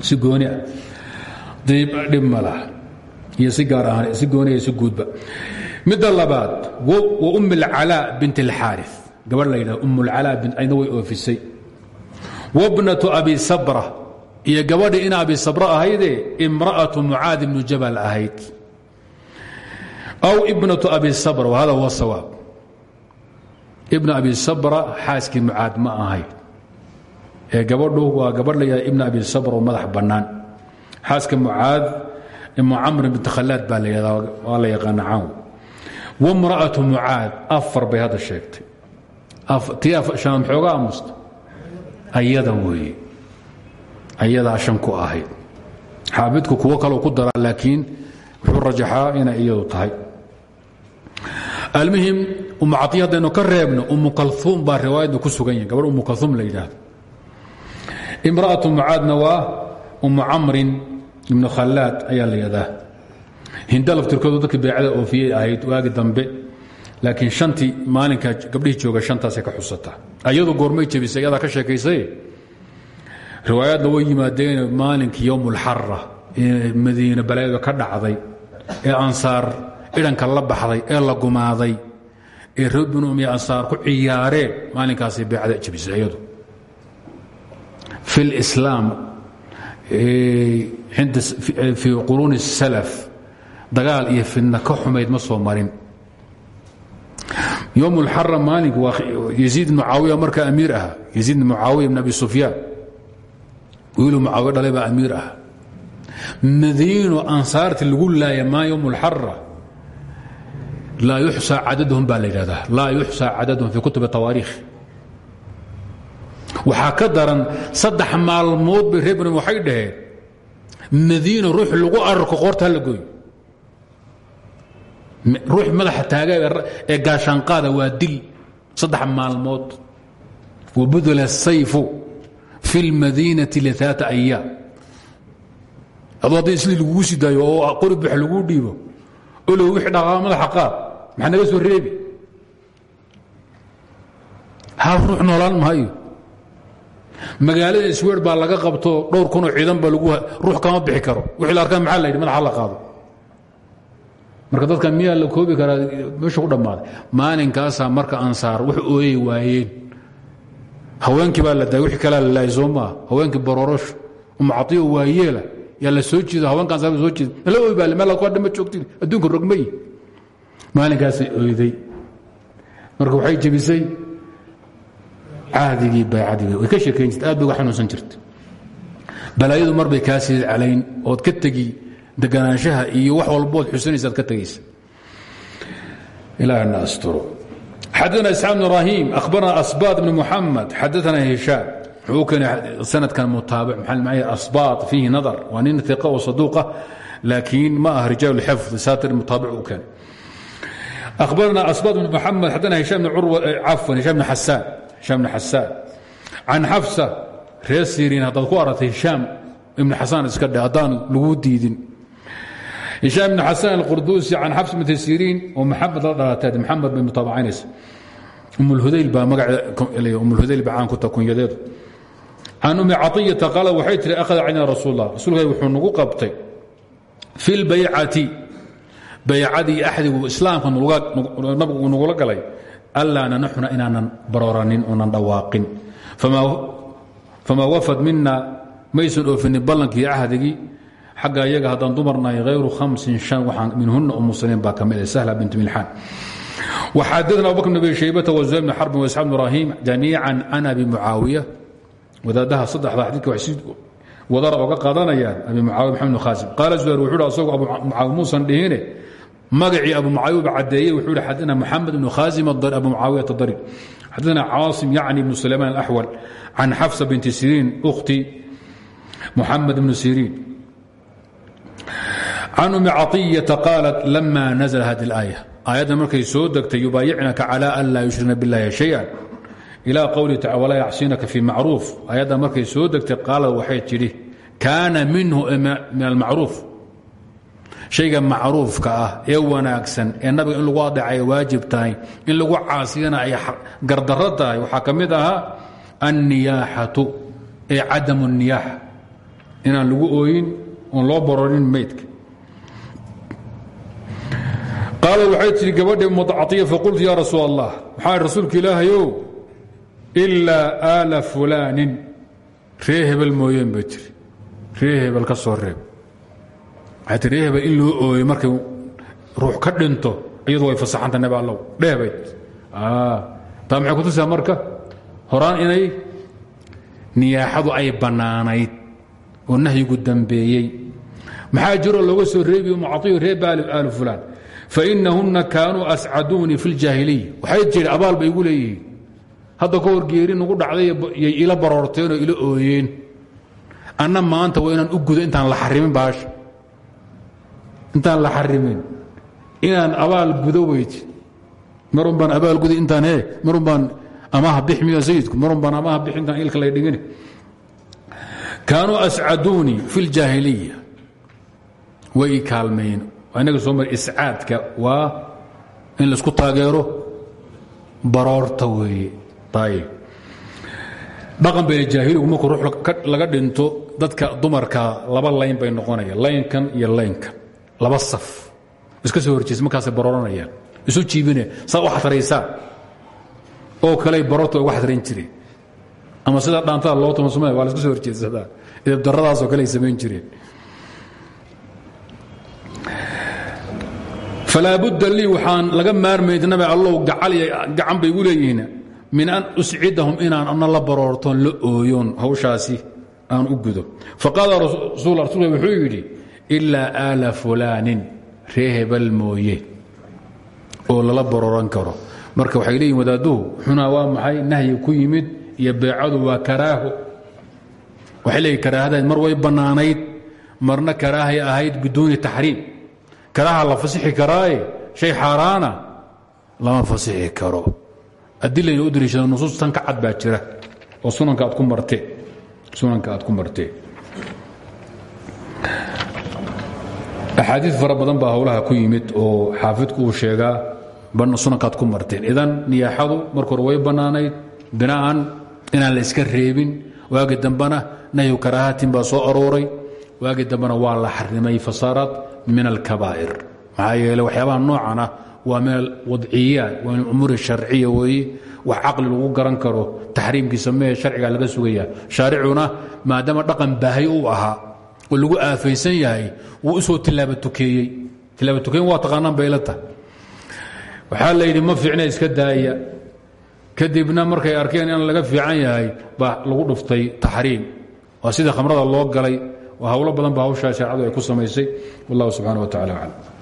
A: si gooni ah dhib ma laha iyo si gaar ahaan si gooniya si guudba midda labaad wa um اlcalaa bint اlxaari gabadh la yidhahdo um اlcalaa ayna way oofisay wabnatu abi sabra iyo gabadhi in abi sabra ahaydee imra'atu mucaad ibnu jabal ahayd aw ibnatu abi sabra wahada huwa sawaab ibna abi sabra xaaskii mucaad ma ahayd ee gabadhu waa gabadh la ibna abi sabra oo madax bannaan. Xaaska mucaad imu camr bint khalaad baa waa la yaqaana caaw wamra'atu mucaad afar bay hadda sheegtay. Tii shan xooga amusta ayada weeye. Ayadaa shan ku ahayd xaafidku kuwo kaloo ku daraa laakiin wuxuu rajaxaa inay iyadu tahay. Almuhim umu caiya haddaynu ka reebno umu kalum baa riwaayadna ku sugan yihiin gabadh imra'atu mucaadna waa umu camrin ibnu khallaad ayaa la yidhahdaa hinda laftirkoodu dadkii beecada oofiyey ahayd waagi dambe laakiin shantii maalinka gabdhihii jooga shantaasay ka xusataa ayadu goormay jebisay ayadaa ka sheekaysay? Riwaayaadna way yimaadeen maalinkii yowm ulxara ee madiine balaayadu ka dhacday ee ansaar idhanka la baxday ee la gumaaday ee reer binu umiya ansaar ku ciyaareen maalinkaasay beecada jebisay ayadu fi lislaam fii quruuni salaf dagaal iyo fidna ka xumayd ma soo marin yowm اlxara maalink waa yaziid ibnu mucaawiya markaa amiir aha yaziid ibn mucaawiya ibn abi sufyaan wiiluu mucaawiya dhalay baa amiir ah madiino ansaarti lagu laaya maa yowm اlxara laa yuxsaa cadadhum baa la yidhahdaa laa yuxsaa cadadhum fii kutubi tawaariikh waxaa ka daran saddex maalmood bay reer bani waxay dhaheen madiino ruux lagu ararko qoorta hala gooyo ruux madaxa taaga ee gaashaanqaada waa dil saddex maalmood wabudla الsayfu fi اlmadiinati liaata ayaam adoo haddii isli lagugu sii daayo oo qori bux laguu dhiibo olow wixii dhaqaaa madaxa qaad maxaa naga soo reebi hal ruux noolaan maayo Magaalada isweer baa laga qabto dhowr kunoo ciidan ba lagu ruux kama bixi karo. Wixii la arkaan maxaa la yidhi? Madaxa la qaado. Marka dadka miyaa la koobi karaa meesha ku dhammaaday maalinkaasaa marka ansaar wax ooyay waayeen. Haweenkii baa la daay wixii kalaa la laayay soo maaha. Haweenkii baroorosho umacaiyo waayeela yaa la soo jiido haweenka ansaar soo jiida nala ooy baa meel ku dhama joogtiin. Adduunka rogmay maalinkaasay ooyday. Marka waxay jebisay cahdigii baycadii way ka sheekayn jirta aad bay uga xanuunsan jirta balaayadu mar bay kaa sii calayn ood ka tegi deganaanshaha iyo wax walbood xusanaysaad ka tegaysa ilaahna asturo xadana isxaaq bn ibrahim akhbarana asbaad bn muxamed xadaana hishaam. Wuxuu keenay sanadkan mutaabic maxaa macay asbaad fiihi nadar. Waa nin iqa oo saduuqa laakiin ma ah rijaal xifd saatir mutaabic uu keenay. Akhbarana asbaad bn muxamed xadana hishaam bn curwa cafwan hishaam bn xasaan hishaam bn xasaan can xafsa reer siriin haddaad ku aragtay hishaam ibn xasaan iska dhe haddaan lagu diidin hishaam ibn xasan alqurduusi can xafs bint siriin oo maxamed la dhalateed maxamed bay mutaabacaynaysa umulhudayl baa magaumulhudayl baa caan ku ta kunyadeedu can umi caطiyata qaala waxay tihi akhada cayna rasuul allah rasuulka wuxuu nagu qabtay fi lbaycati baycadii axdigu islaamka nabigu uu nagula galay allaa nanaxuna inaanan barooranin oonan dhawaaqin. Famaa wafad mina maysan oofinin ballankii ahdigii. Xagga iyaga haddaan dumarnahay hayru hamsin an waxaan minhuna umu saliim baa ka mid ah sahla bint milxaan. Waxaadana abubakr bn abi shaybata wazuhayr bn xarbin waisxaaq bn ibrahim jamiican can abi mucaawiya. Wadaadaha saddexda xadiidka waxay si wadara oga qaadanayaan abi mucaawiya maxamed bn khaasim. Qaala zuhayr wuxuu hi asagu muusan dhihine magacii abu mucaawiya ba caddeeyey wuxuu hi xadana moxamed bn khaasim abu mucaawiyata darir xadana caasim yacni bnu sulaymaan alaxwal can xafsa binti siriin ukhti muxamed bnu siriin can umi caطiyata qaalat lama nazla hadi اlaaya aayadda markay soo degtay yubaayicnaka calى an laa yushrina biاllahi shayئa ilaa qowlihi taala walaa yacsinaka fii macruuf aayadda markay soo degtay qaalad waxay tidhi kaana minhu min almacruuf shayga macruufka ah ee wanaagsan ee nabiga in lagu adeecay waajib tahay in lagu caasiyana ay gardarro tahay. Waxaa ka mid ahaa anniyaaxatu ee cadamu niyaaxa inaan lagu ooyin oon loo bororin maydka. Qaalad waxay tihi gabadhi mudcaiya faqultu yaa rasuul allah waxaa rasuulka ilaahayow ilaa aala fulaanin. Ree hebel mooyeen bay tiri ree hebel ka soo ree hebel in loo ooyo markay ruux ka dhinto iyadu way fasaxanta nebe allow. Dheebayd taa maxay kutusaa marka? Horaan inay niyaaxadu ay bannaanayd oo nahyigu dambeeyey. Maxaa jiroo looga soo reebiyo mucaiyu reeb aalu fulaan? Fainahunna kaanuu ascaduunii fi ljaahiliya waxay jiri abaal bay igu leeyihiin. Hadda ka geeri nugu dhacday yay ila baroorteen oo ila ooyeen. Anna maanta waa u gudo intaan la xarimin baasha intaan la xarimin. Inaan abaal gudo weyti marun baan abaal guday intaan he marun baan amaha bix miya sayidku marun baan amaha bix intaan ilka lay dhigin kaanuu ascaduunii fi ljaahiliya way i kaalmayn inaga soo mari iscaadka. Waa in la isku taageero. Baroorta weeye. Ayib dhaqan bayna jaahiligu markuu ruux laga dhinto dadka dumarka laba layn bay noqonayaan laynkan iyo laynkan laba saf. Iska soo horjeesa markaasay barooranayaan isu jiibinaya saa u xatraysaan oo kaley baroorta uga xatrayn jireen ama sida dhaantada loo tuma sumaya waa iska soo horjeedsadaa idabdarradaasoo kale ay jireen. Falaa budda lii waxaan laga maarmayd nabi allow gacan bay igu leeyihiin. Min an uscidahum inaan ana la baroortoon la ooyoon hawshaasi aan u gudo. Faqaala rasul rasulka wuxuu yidhi ilaa aala fulaanin ree hebel mooye oo lala barooran karo. Marka waxay leeyihiin wadaadduhu xunaa waa maxay? Nahyi ku yimid iyo beecadu waa karaaho waxay leeyihiin karaahadayd mar way bannaanayd marna karaahay ahayd biduuni taxriim. Karaaha la fasixi karaaye shay xaaraana lama fasixi karo. Adilayna u dariishada nusuus tan ka cad baa jira oo sunanka aad ku martee sunanka aad ku martee axaadiid fara badan baa howlaha ku yimid oo xaafidku uu sheegaa sunanka aad ku marteen. Idan niyaaxadu marka hore way bannaanayd bina'an inaan la iska reebin waagi dambena nahyu karaahatin baa soo arooray waagi dambena waa la xarimay fasaaraad min alkabaa'ir maxaa yeele waxyaabaha noocan ah waa min alwadciyaat waa min umuuri sharciya weeye wax lagu garan karo taxriimkiisa mee sharciga laga sugaya shaaricuna maadaama dhaqan baahay uu ahaa oo lagu aafaysan yahay wuu u soo tilaabatukeeyey tilaabatukeyn waa taqaanaan bayla tahay. Waxaa la yidhi ma fiicna iska daaya. Kadibna markay arkeen in laga fiican yahay baa lagu dhuftay taxriim. Waa sida khamrada loo galay hawlo badan ba hawshaa shareecadu ay ku samaysay. Wallah subxana wa tacala aclam